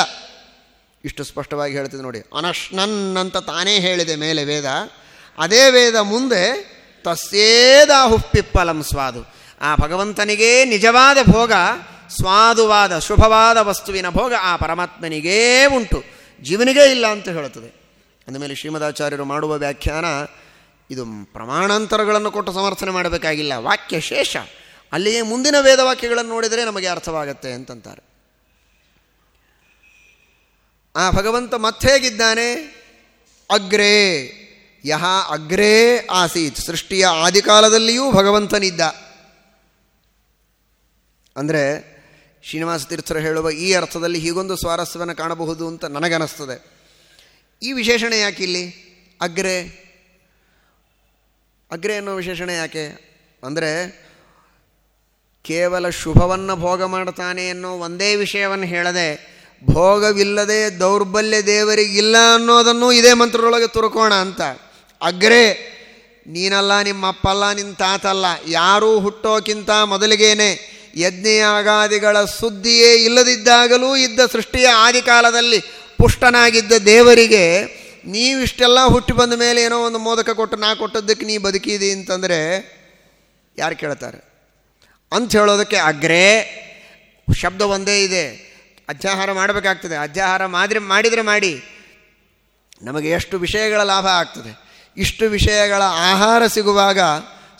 ಇಷ್ಟು ಸ್ಪಷ್ಟವಾಗಿ ಹೇಳ್ತಿದೆ ನೋಡಿ. ಅನಶ್ನನ್ ಅಂತ ತಾನೇ ಹೇಳಿದೆ ಮೇಲೆ ವೇದ. ಅದೇ ವೇದ ಮುಂದೆ, ತಸ್ಯೇದಾಹು ಪಿಪ್ಪಲಂ ಸ್ವಾದು. ಆ ಭಗವಂತನಿಗೇ ನಿಜವಾದ ಭೋಗ ಸ್ವಾದುವಾದ, ಶುಭವಾದ ವಸ್ತುವಿನ ಭೋಗ ಆ ಪರಮಾತ್ಮನಿಗೇ ಉಂಟು. ಜೀವನಿಗೇ ಇಲ್ಲ ಅಂತ ಹೇಳುತ್ತದೆ. ಅಂದಮೇಲೆ ಶ್ರೀಮದಾಚಾರ್ಯರು ಮಾಡುವ ವ್ಯಾಖ್ಯಾನ, ಇದು ಪ್ರಮಾಣಾಂತರಗಳನ್ನು ಕೊಟ್ಟು ಸಮರ್ಥನೆ ಮಾಡಬೇಕಾಗಿಲ್ಲ. ವಾಕ್ಯ ಶೇಷ. ಅಲ್ಲಿಯೇ ಮುಂದಿನ ವೇದವಾಕ್ಯಗಳನ್ನು ನೋಡಿದರೆ ನಮಗೆ ಅರ್ಥವಾಗತ್ತೆ ಅಂತಂತಾರೆ. ಆ ಭಗವಂತ ಮತ್ತೇಗಿದ್ದಾನೆ? ಅಗ್ರೇ. ಯಹ ಅಗ್ರೇ ಆಸೀತ್. ಸೃಷ್ಟಿಯ ಆದಿಕಾಲದಲ್ಲಿಯೂ ಭಗವಂತನಿದ್ದ. ಅಂದರೆ ಶ್ರೀನಿವಾಸ ತೀರ್ಥರು ಹೇಳುವ ಈ ಅರ್ಥದಲ್ಲಿ ಹೀಗೊಂದು ಸ್ವಾರಸ್ಯವನ್ನು ಕಾಣಬಹುದು ಅಂತ ನನಗನ್ನಿಸ್ತದೆ ಈ ವಿಶೇಷಣೆ ಯಾಕೆ ಇಲ್ಲಿ? ಅಗ್ರೆ. ಅಗ್ರೆ ಅನ್ನೋ ವಿಶೇಷಣೆ ಯಾಕೆ? ಅಂದರೆ ಕೇವಲ ಶುಭವನ್ನು ಭೋಗ ಮಾಡ್ತಾನೆ ಅನ್ನೋ ಒಂದೇ ವಿಷಯವನ್ನು ಹೇಳದೆ, ಭೋಗವಿಲ್ಲದೆ ದೌರ್ಬಲ್ಯ ದೇವರಿಗಿಲ್ಲ ಅನ್ನೋದನ್ನು ಇದೇ ಮಂತ್ರದೊಳಗೆ ತುರುಕೋಣ ಅಂತ. ಅಗ್ರೆ, ನೀನಲ್ಲ ನಿಮ್ಮ ಅಪ್ಪಲ್ಲ ನಿನ್ನ ತಾತಲ್ಲ ಯಾರೂ ಹುಟ್ಟೋಕ್ಕಿಂತ ಮೊದಲಿಗೇನೆ ಯಜ್ಞಯಾಗಾದಿಗಳ ಸುದ್ದಿಯೇ ಇಲ್ಲದಿದ್ದಾಗಲೂ ಇದ್ದ ಸೃಷ್ಟಿಯ ಆದಿಕಾಲದಲ್ಲಿ ಪುಷ್ಟನಾಗಿದ್ದ ದೇವರಿಗೆ ನೀವಿಷ್ಟೆಲ್ಲ ಹುಟ್ಟಿ ಬಂದ ಮೇಲೆ ಏನೋ ಒಂದು ಮೋದಕ ಕೊಟ್ಟು ನಾ ಕೊಟ್ಟದ್ದಕ್ಕೆ ನೀ ಬದುಕಿದಿ ಅಂತಂದರೆ ಯಾರು ಕೇಳ್ತಾರೆ? ಅಂತ ಹೇಳೋದಕ್ಕೆ ಅಗ್ರೇ ಶಬ್ದ ಒಂದೇ ಇದೆ. ಅಜ್ಜಾಹಾರ ಮಾಡಬೇಕಾಗ್ತದೆ. ಅಜ್ಜಾಹಾರ ಮಾಡಿದ್ರೆ ಮಾಡಿದರೆ ಮಾಡಿ. ನಮಗೆ ಎಷ್ಟು ವಿಷಯಗಳ ಲಾಭ ಆಗ್ತದೆ. ಇಷ್ಟು ವಿಷಯಗಳ ಆಹಾರ ಸಿಗುವಾಗ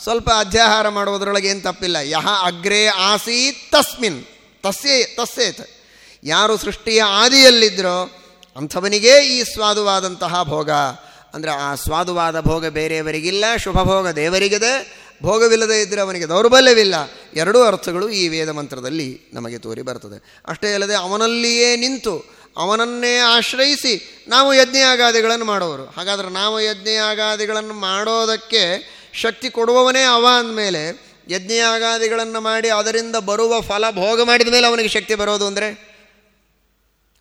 ಸ್ವಲ್ಪ ಅಧ್ಯಾಹಾರ ಮಾಡುವುದರೊಳಗೆ ಏನು ತಪ್ಪಿಲ್ಲ. ಯಹ ಅಗ್ರೇ ಆಸೀತ್ ತಸ್ಮಿನ್. ತಸ್ಯೇ ತಸ್ಸೇತ್ ಯಾರು ಸೃಷ್ಟಿಯ ಆದಿಯಲ್ಲಿದ್ದರೋ ಅಂಥವನಿಗೇ ಈ ಸ್ವಾದುವಾದಂತಹ ಭೋಗ. ಅಂದರೆ ಆ ಸ್ವಾದುವಾದ ಭೋಗ ಬೇರೆಯವರಿಗಿಲ್ಲ, ಶುಭ ಭೋಗ ದೇವರಿಗಿದೆ. ಭೋಗವಿಲ್ಲದೆ ಇದ್ದರೆ ಅವನಿಗೆ ದೌರ್ಬಲ್ಯವಿಲ್ಲ. ಎರಡೂ ಅರ್ಥಗಳು ಈ ವೇದ ಮಂತ್ರದಲ್ಲಿ ನಮಗೆ ತೋರಿ ಬರ್ತದೆ. ಅಷ್ಟೇ ಅಲ್ಲದೆ ಅವನಲ್ಲಿಯೇ ನಿಂತು, ಅವನನ್ನೇ ಆಶ್ರಯಿಸಿ ನಾವು ಯಜ್ಞಯಾಗಾದಿಗಳನ್ನು ಮಾಡೋರು. ಹಾಗಾದರೆ ನಾವು ಯಜ್ಞಯಾಗಾದಿಗಳನ್ನು ಮಾಡೋದಕ್ಕೆ ಶಕ್ತಿ ಕೊಡುವವನೇ ಅವ ಅಂದಮೇಲೆ ಯಜ್ಞಯಾಗಾದಿಗಳನ್ನು ಮಾಡಿ ಅದರಿಂದ ಬರುವ ಫಲ ಭೋಗ ಮಾಡಿದ ಮೇಲೆ ಅವನಿಗೆ ಶಕ್ತಿ ಬರೋದು ಅಂದರೆ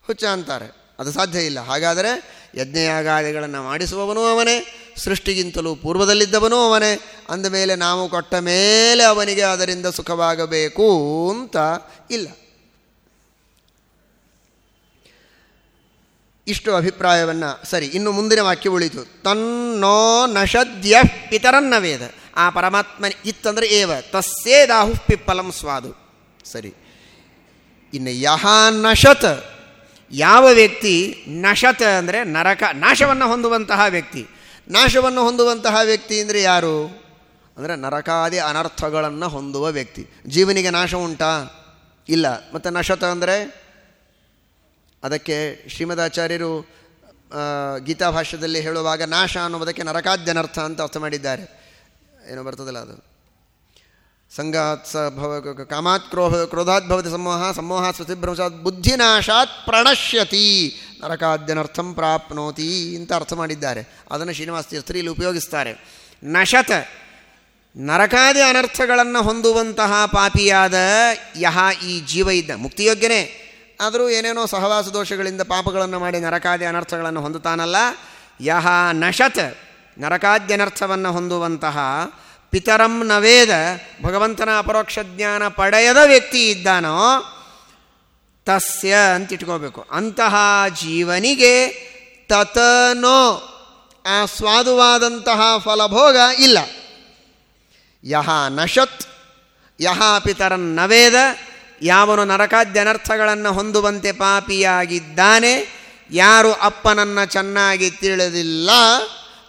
ಹುಚ್ಚ ಅಂತಾರೆ. ಅದು ಸಾಧ್ಯ ಇಲ್ಲ. ಹಾಗಾದರೆ ಯಜ್ಞಯಾಗಾದಿಗಳನ್ನು ಮಾಡಿಸುವವನೂ ಅವನೇ, ಸೃಷ್ಟಿಗಿಂತಲೂ ಪೂರ್ವದಲ್ಲಿದ್ದವನೂ ಅವನೇ, ಅಂದಮೇಲೆ ನಾವು ಕೊಟ್ಟ ಮೇಲೆ ಅವನಿಗೆ ಅದರಿಂದ ಸುಖವಾಗಬೇಕು ಅಂತ ಇಲ್ಲ. ಇಷ್ಟು ಅಭಿಪ್ರಾಯವನ್ನು, ಸರಿ, ಇನ್ನು ಮುಂದಿನ ವಾಕ್ಯ ಉಳಿತು ತನ್ನೋ ನಷದ್ಯ ಪಿತರನ್ನ ವೇದ ಆ ಪರಮಾತ್ಮ ಇತ್ತಂದರೆ ಏವ ತಸ್ಸೇದಾಹು ಪಿಪ್ಪಲಂ ಸ್ವಾದು. ಸರಿ, ಇನ್ನು ಯಹ ನಶತ್, ಯಾವ ವ್ಯಕ್ತಿ, ನಶತ್ ಅಂದರೆ ನರಕ, ನಾಶವನ್ನು ಹೊಂದುವಂತಹ ವ್ಯಕ್ತಿ. ನಾಶವನ್ನು ಹೊಂದುವಂತಹ ವ್ಯಕ್ತಿ ಅಂದರೆ ಯಾರು? ಅಂದರೆ ನರಕಾದಿ ಅನರ್ಥಗಳನ್ನು ಹೊಂದುವ ವ್ಯಕ್ತಿ. ಜೀವನಿಗೆ ನಾಶ ಉಂಟಾ? ಇಲ್ಲ. ಮತ್ತು ನಶತ ಅಂದರೆ? ಅದಕ್ಕೆ ಶ್ರೀಮದಾಚಾರ್ಯರು ಗೀತಾ ಭಾಷ್ಯದಲ್ಲಿ ಹೇಳುವಾಗ ನಾಶ ಅನ್ನುವುದಕ್ಕೆ ನರಕಾದ್ಯನರ್ಥ ಅಂತ ಅರ್ಥ ಮಾಡಿದ್ದಾರೆ. ಏನೋ ಬರ್ತದಲ್ಲ ಅದು. ಸಂಗಾತ್ ಸ ಭವ ಕಾಮಾತ್ ಕ್ರೋಹ ಕ್ರೋಧಾತ್ ಭವತಿ ಸಮೋಹ ಸಮೋಹ ಸ್ವತಿಭ್ರಂಶಾತ್ ಬುದ್ಧಿನಾಶಾತ್ ಪ್ರಣಶ್ಯತಿ ನರಕಾದ್ಯನರ್ಥಂ ಪ್ರಾಪ್ನೋತಿ ಅಂತ ಅರ್ಥ ಮಾಡಿದ್ದಾರೆ. ಅದನ್ನು ಶ್ರೀನಿವಾಸ ತೀರ್ಥರು ಇಲ್ಲಿ ಉಪಯೋಗಿಸ್ತಾರೆ. ನಶತ ನರಕಾದಿ ಅನರ್ಥಗಳನ್ನು ಹೊಂದುವಂತಹ ಪಾಪಿಯಾದ ಯಹ ಈ ಜೀವ ಇದ್ದ ಮುಕ್ತಿಯೋಗ್ಯನೇ. ಆದರೂ ಏನೇನೋ ಸಹವಾಸ ದೋಷಗಳಿಂದ ಪಾಪಗಳನ್ನು ಮಾಡಿ ನರಕಾದಿ ಅನರ್ಥಗಳನ್ನು ಹೊಂದುತ್ತಾನಲ್ಲ, ಯಹ ನಶತ್ ನರಕಾದ್ಯನರ್ಥವನ್ನು ಹೊಂದುವಂತಹ ಪಿತರಂ ನವೇದ ಭಗವಂತನ ಅಪರೋಕ್ಷ ಜ್ಞಾನ ಪಡೆಯದ ವ್ಯಕ್ತಿ ಇದ್ದಾನೋ, ತಸ್ಯ ಅಂತ ಇಟ್ಕೋಬೇಕು. ಅಂತಹ ಜೀವನಿಗೆ ತತನೋ ಆ ಫಲಭೋಗ ಇಲ್ಲ. ಯಹ ನಶತ್, ಯಹ ಪಿತರನ್ ನವೇದ ಯಾವನು ನರಕಾದ್ಯನರ್ಥಗಳನ್ನು ಹೊಂದುವಂತೆ ಪಾಪಿಯಾಗಿದ್ದಾನೆ, ಯಾರು ಅಪ್ಪನನ್ನು ಚೆನ್ನಾಗಿ ತಿಳಿದಿಲ್ಲ,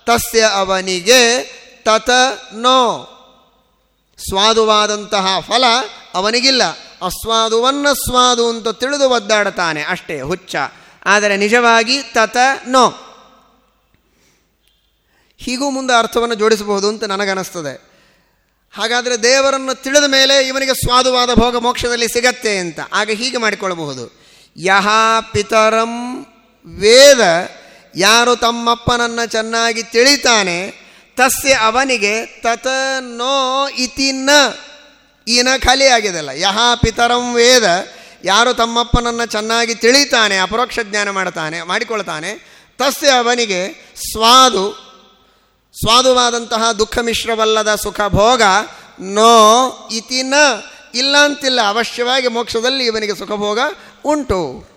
ತಸ್ಯ ಅವನಿಗೆ ತತ ನೋ. ಸ್ವಾದುವಾದಂತಹ ಫಲ ಅವನಿಗಿಲ್ಲ. ಅಸ್ವಾದುವನ್ನ ಸ್ವಾದು ಅಂತ ತಿಳಿದು ಒದ್ದಾಡ್ತಾನೆ ಅಷ್ಟೇ, ಹುಚ್ಚ. ಆದರೆ ನಿಜವಾಗಿ ತತ ನೋ. ಹೀಗೂ ಮುಂದೆ ಅರ್ಥವನ್ನು ಜೋಡಿಸಬಹುದು ಅಂತ ನನಗನ್ನಿಸ್ತದೆ. ಹಾಗಾದರೆ ದೇವರನ್ನು ತಿಳಿದ ಮೇಲೆ ಇವನಿಗೆ ಸ್ವಾದುವಾದ ಭೋಗ ಮೋಕ್ಷದಲ್ಲಿ ಸಿಗತ್ತೆ ಅಂತ. ಆಗ ಹೀಗೆ ಮಾಡಿಕೊಳ್ಳಬಹುದು. ಯಹ ಪಿತರಂ ವೇದ, ಯಾರು ತಮ್ಮಪ್ಪನನ್ನು ಚೆನ್ನಾಗಿ ತಿಳಿತಾನೆ, ತಸ್ಯ ಅವನಿಗೆ ತತ ನೋ ಇತಿ ನ. ಈನ ಖಾಲಿ ಆಗಿದೆಲ್ಲ. ಯಹ ಪಿತರಂ ವೇದ, ಯಾರು ತಮ್ಮಪ್ಪನನ್ನು ಚೆನ್ನಾಗಿ ತಿಳಿತಾನೆ, ಅಪರೋಕ್ಷ ಜ್ಞಾನ ಮಾಡ್ತಾನೆ, ಮಾಡಿಕೊಳ್ತಾನೆ, ತಸ್ಯ ಅವನಿಗೆ ಸ್ವಾದು ಸ್ವಾದುವಾದಂತಹ ದುಃಖ ಮಿಶ್ರವಲ್ಲದ ಸುಖ ಭೋಗ ನೋ ಇತಿ ನ. ಇಲ್ಲ ಅಂತಿಲ್ಲ ಅವಶ್ಯವಾಗಿ ಮೋಕ್ಷದಲ್ಲಿ ಇವನಿಗೆ ಸುಖಭೋಗ ಉಂಟು.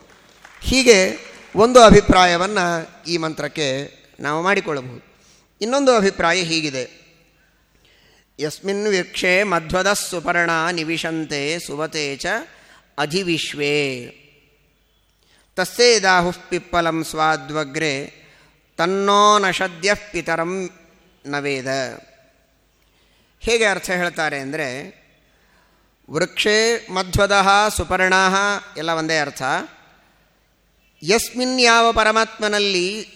ಹೀಗೆ ಒಂದು ಅಭಿಪ್ರಾಯವನ್ನು ಈ ಮಂತ್ರಕ್ಕೆ ನಾವು ಮಾಡಿಕೊಳ್ಳಬಹುದು. ಇನ್ನೊಂದು ಅಭಿಪ್ರಾಯ ಹೀಗಿದೆ. ಯಸ್ಮಿನ್ ವೃಕ್ಷೆ ಮಧ್ವದ ಸುಪರ್ಣ ನಿವಿಶಂತೆ ಸುವತೆ ಚ ಅಧಿವಿಶ್ವೇ. ತಸ್ಸೇದಾಹು ಪಿಪ್ಪಲಂ ಸ್ವಾದ್ವಗ್ರೆ ತನ್ನೋ ನಷದ್ಯ ಪಿತರಂ ನವೇದ. ಹೇಗೆ ಅರ್ಥ ಹೇಳ್ತಾರೆ ಅಂದರೆ, ವೃಕ್ಷೇ ಮಧ್ವದ ಸುಪರ್ಣ ಎಲ್ಲ ಒಂದೇ ಅರ್ಥ. ಯಸ್ಮಿನ್ ಯಾವ ಪರಮಾತ್ಮನಲ್ಲಿ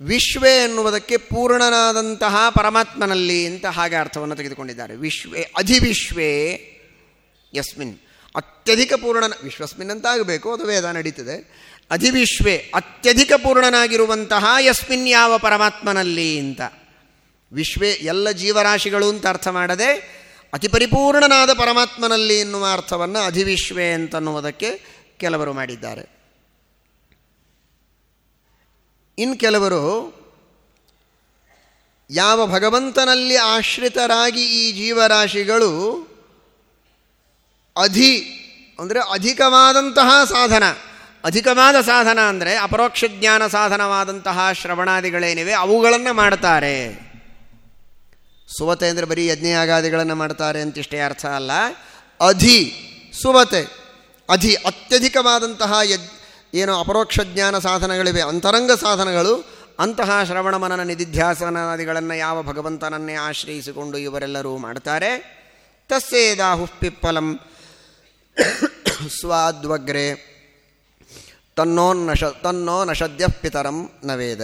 ವಿಶ್ವೇ ಎನ್ನುವುದಕ್ಕೆ ಪೂರ್ಣನಾದಂತಹ ಪರಮಾತ್ಮನಲ್ಲಿ ಅಂತ ಹಾಗೆ ಅರ್ಥವನ್ನು ತೆಗೆದುಕೊಂಡಿದ್ದಾರೆ. ವಿಶ್ವೇ, ಅಧಿವಿಶ್ವೇ ಯಸ್ಮಿನ್. ಅತ್ಯಧಿಕ ಪೂರ್ಣನ, ವಿಶ್ವಸ್ಮಿನ್ ಅಂತ ಆಗಬೇಕು, ಅದು ವೇದ ನಡೀತದೆ. ಅಧಿವಿಶ್ವೇ ಅತ್ಯಧಿಕ ಪೂರ್ಣನಾಗಿರುವಂತಹ ಯಸ್ಮಿನ್ ಯಾವ ಪರಮಾತ್ಮನಲ್ಲಿ ಅಂತ. ವಿಶ್ವೇ ಎಲ್ಲ ಜೀವರಾಶಿಗಳು ಅಂತ ಅರ್ಥ ಮಾಡದೆ ಅತಿ ಪರಿಪೂರ್ಣನಾದ ಪರಮಾತ್ಮನಲ್ಲಿ ಎನ್ನುವ ಅರ್ಥವನ್ನು ಅಧಿವಿಶ್ವೇ ಅಂತನ್ನುವುದಕ್ಕೆ ಕೆಲವರು ಮಾಡಿದ್ದಾರೆ. ಇನ್ನು ಕೆಲವರು ಯಾವ ಭಗವಂತನಲ್ಲಿ ಆಶ್ರಿತರಾಗಿ ಈ ಜೀವರಾಶಿಗಳು ಅಧಿ ಅಂದರೆ ಅಧಿಕವಾದಂತಹ ಸಾಧನ. ಅಧಿಕವಾದ ಸಾಧನ ಅಂದರೆ ಅಪರೋಕ್ಷ ಜ್ಞಾನ ಸಾಧನವಾದಂತಹ ಶ್ರವಣಾದಿಗಳೇನಿವೆ, ಅವುಗಳನ್ನು ಮಾಡ್ತಾರೆ. ಸುವತೆ ಅಂದರೆ ಬರೀ ಯಜ್ಞಯಾಗಾದಿಗಳನ್ನು ಮಾಡ್ತಾರೆ ಅಂತಿಷ್ಟೇ ಅರ್ಥ ಅಲ್ಲ. ಅಧಿ, ಸುವತೆ. ಅಧಿ ಅತ್ಯಧಿಕವಾದಂತಹ ಯಜ್ ಏನು ಅಪರೋಕ್ಷ ಜ್ಞಾನ ಸಾಧನಗಳಿವೆ, ಅಂತರಂಗ ಸಾಧನಗಳು, ಅಂತಹ ಶ್ರವಣ ಮನನ ನಿಧಿಧ್ಯಾಸನಾದಿಗಳನ್ನು ಯಾವ ಭಗವಂತನನ್ನೇ ಆಶ್ರಯಿಸಿಕೊಂಡು ಇವರೆಲ್ಲರೂ ಮಾಡ್ತಾರೆ. ತಸ್ಸೇದಾಹು ಪಿಪ್ಪಲಂ ಸ್ವಾದ್ವಗ್ರೆ. ತನ್ನೋ ನಶ, ತನ್ನೋ ನಶದ್ಯ ಪಿತರಂ ನವೇದ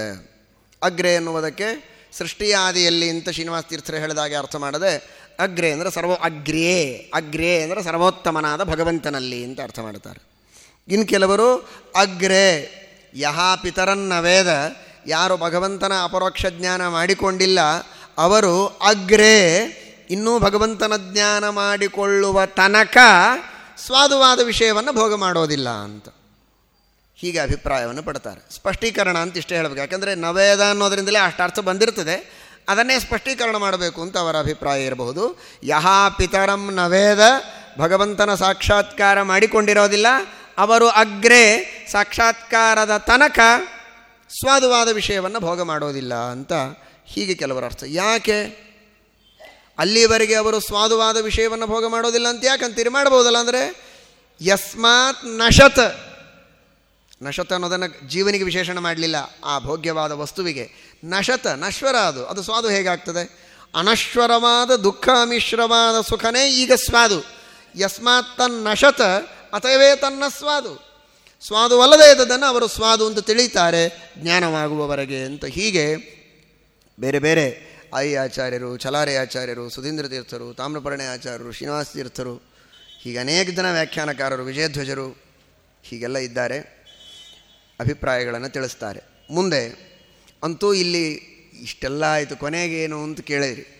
ಅಗ್ರೆ ಎನ್ನುವುದಕ್ಕೆ ಸೃಷ್ಟಿಯಾದಿಯಲ್ಲಿ ಅಂತ ಶ್ರೀನಿವಾಸ ತೀರ್ಥರು ಹೇಳಿದಾಗೆ ಅರ್ಥ ಮಾಡದೆ, ಅಗ್ರೆ ಅಂದರೆ ಸರ್ವ ಅಗ್ರೇ ಅಗ್ರೆ ಅಂದರೆ ಸರ್ವೋತ್ತಮನಾದ ಭಗವಂತನಲ್ಲಿ ಅಂತ ಅರ್ಥ ಮಾಡ್ತಾರೆ ಇನ್ನು ಕೆಲವರು ಅಗ್ರೆ, ಯಹ ಪಿತರನ್ನ ವೇದ, ಯಾರು ಭಗವಂತನ ಅಪರೋಕ್ಷ ಜ್ಞಾನ ಮಾಡಿಕೊಂಡಿಲ್ಲ, ಅವರು ಅಗ್ರೆ, ಇನ್ನೂ ಭಗವಂತನ ಜ್ಞಾನ ಮಾಡಿಕೊಳ್ಳುವ ತನಕ ಸ್ವಾದುವಾದ ವಿಷಯವನ್ನು ಭೋಗ ಮಾಡೋದಿಲ್ಲ ಅಂತ. ಹೀಗೆ ಅಭಿಪ್ರಾಯವನ್ನು ಪಡ್ತಾರೆ. ಸ್ಪಷ್ಟೀಕರಣ ಅಂತ ಇಷ್ಟೇ ಹೇಳಬೇಕು. ಯಾಕಂದರೆ ನವೇದ ಅನ್ನೋದರಿಂದಲೇ ಅಷ್ಟು ಅರ್ಥ ಬಂದಿರ್ತದೆ. ಅದನ್ನೇ ಸ್ಪಷ್ಟೀಕರಣ ಮಾಡಬೇಕು ಅಂತ ಅವರ ಅಭಿಪ್ರಾಯ ಇರಬಹುದು. ಯಹ ಪಿತರಂ ನವೇದ, ಭಗವಂತನ ಸಾಕ್ಷಾತ್ಕಾರ ಮಾಡಿಕೊಂಡಿರೋದಿಲ್ಲ. ಅವರು ಅಗ್ರೆ, ಸಾಕ್ಷಾತ್ಕಾರದ ತನಕ ಸ್ವಾದುವಾದ ವಿಷಯವನ್ನು ಭೋಗ ಮಾಡೋದಿಲ್ಲ ಅಂತ ಹೀಗೆ ಕೆಲವರ ಅರ್ಥ. ಯಾಕೆ? ಅಲ್ಲಿವರೆಗೆ ಅವರು ಸ್ವಾದುವಾದ ವಿಷಯವನ್ನು ಭೋಗ ಮಾಡೋದಿಲ್ಲ ಅಂತ ಯಾಕಂತೀರಿ? ಮಾಡ್ಬೋದಲ್ಲ ಅಂದರೆ, ಯಸ್ಮಾತ್ ನಶತ್. ನಶತ ಅನ್ನೋದನ್ನು ಜೀವನಿಗೆ ವಿಶೇಷಣ ಮಾಡಲಿಲ್ಲ. ಆ ಭೋಗ್ಯವಾದ ವಸ್ತುವಿಗೆ ನಶತ, ನಶ್ವರ ಅದು. ಅದು ಸ್ವಾದು ಹೇಗಾಗ್ತದೆ? ಅನಶ್ವರವಾದ ದುಃಖ ಮಿಶ್ರವಾದ ಸುಖನೇ ಈಗ ಸ್ವಾದು. ಯಸ್ಮಾತ್ ತನ್ನಶತ ಅಥವೇ ತನ್ನ ಸ್ವಾದು. ಸ್ವಾದುವಲ್ಲದೇ ಇದ್ದದನ್ನು ಅವರು ಸ್ವಾದು ಅಂತ ತಿಳಿತಾರೆ ಜ್ಞಾನವಾಗುವವರೆಗೆ ಅಂತ. ಹೀಗೆ ಬೇರೆ ಬೇರೆ ಐ ಆಚಾರ್ಯರು ಚಲಾರೆ ಆಚಾರ್ಯರು, ಸುಧೀಂದ್ರ ತೀರ್ಥರು, ತಾಮ್ರಪರ್ಣೆ ಆಚಾರ್ಯರು, ಶ್ರೀನಿವಾಸ ತೀರ್ಥರು, ಹೀಗೆ ಅನೇಕ ಜನ ವ್ಯಾಖ್ಯಾನಕಾರರು, ವಿಜಯಧ್ವಜರು ಹೀಗೆಲ್ಲ ಇದ್ದಾರೆ. ಅಭಿಪ್ರಾಯಗಳನ್ನು ತಿಳಿಸ್ತಾರೆ. ಮುಂದೆ, ಅಂತೂ ಇಲ್ಲಿ ಇಷ್ಟೆಲ್ಲ ಆಯಿತು ಕೊನೆಗೇನು ಅಂತ ಕೇಳಿದ್ರಿ.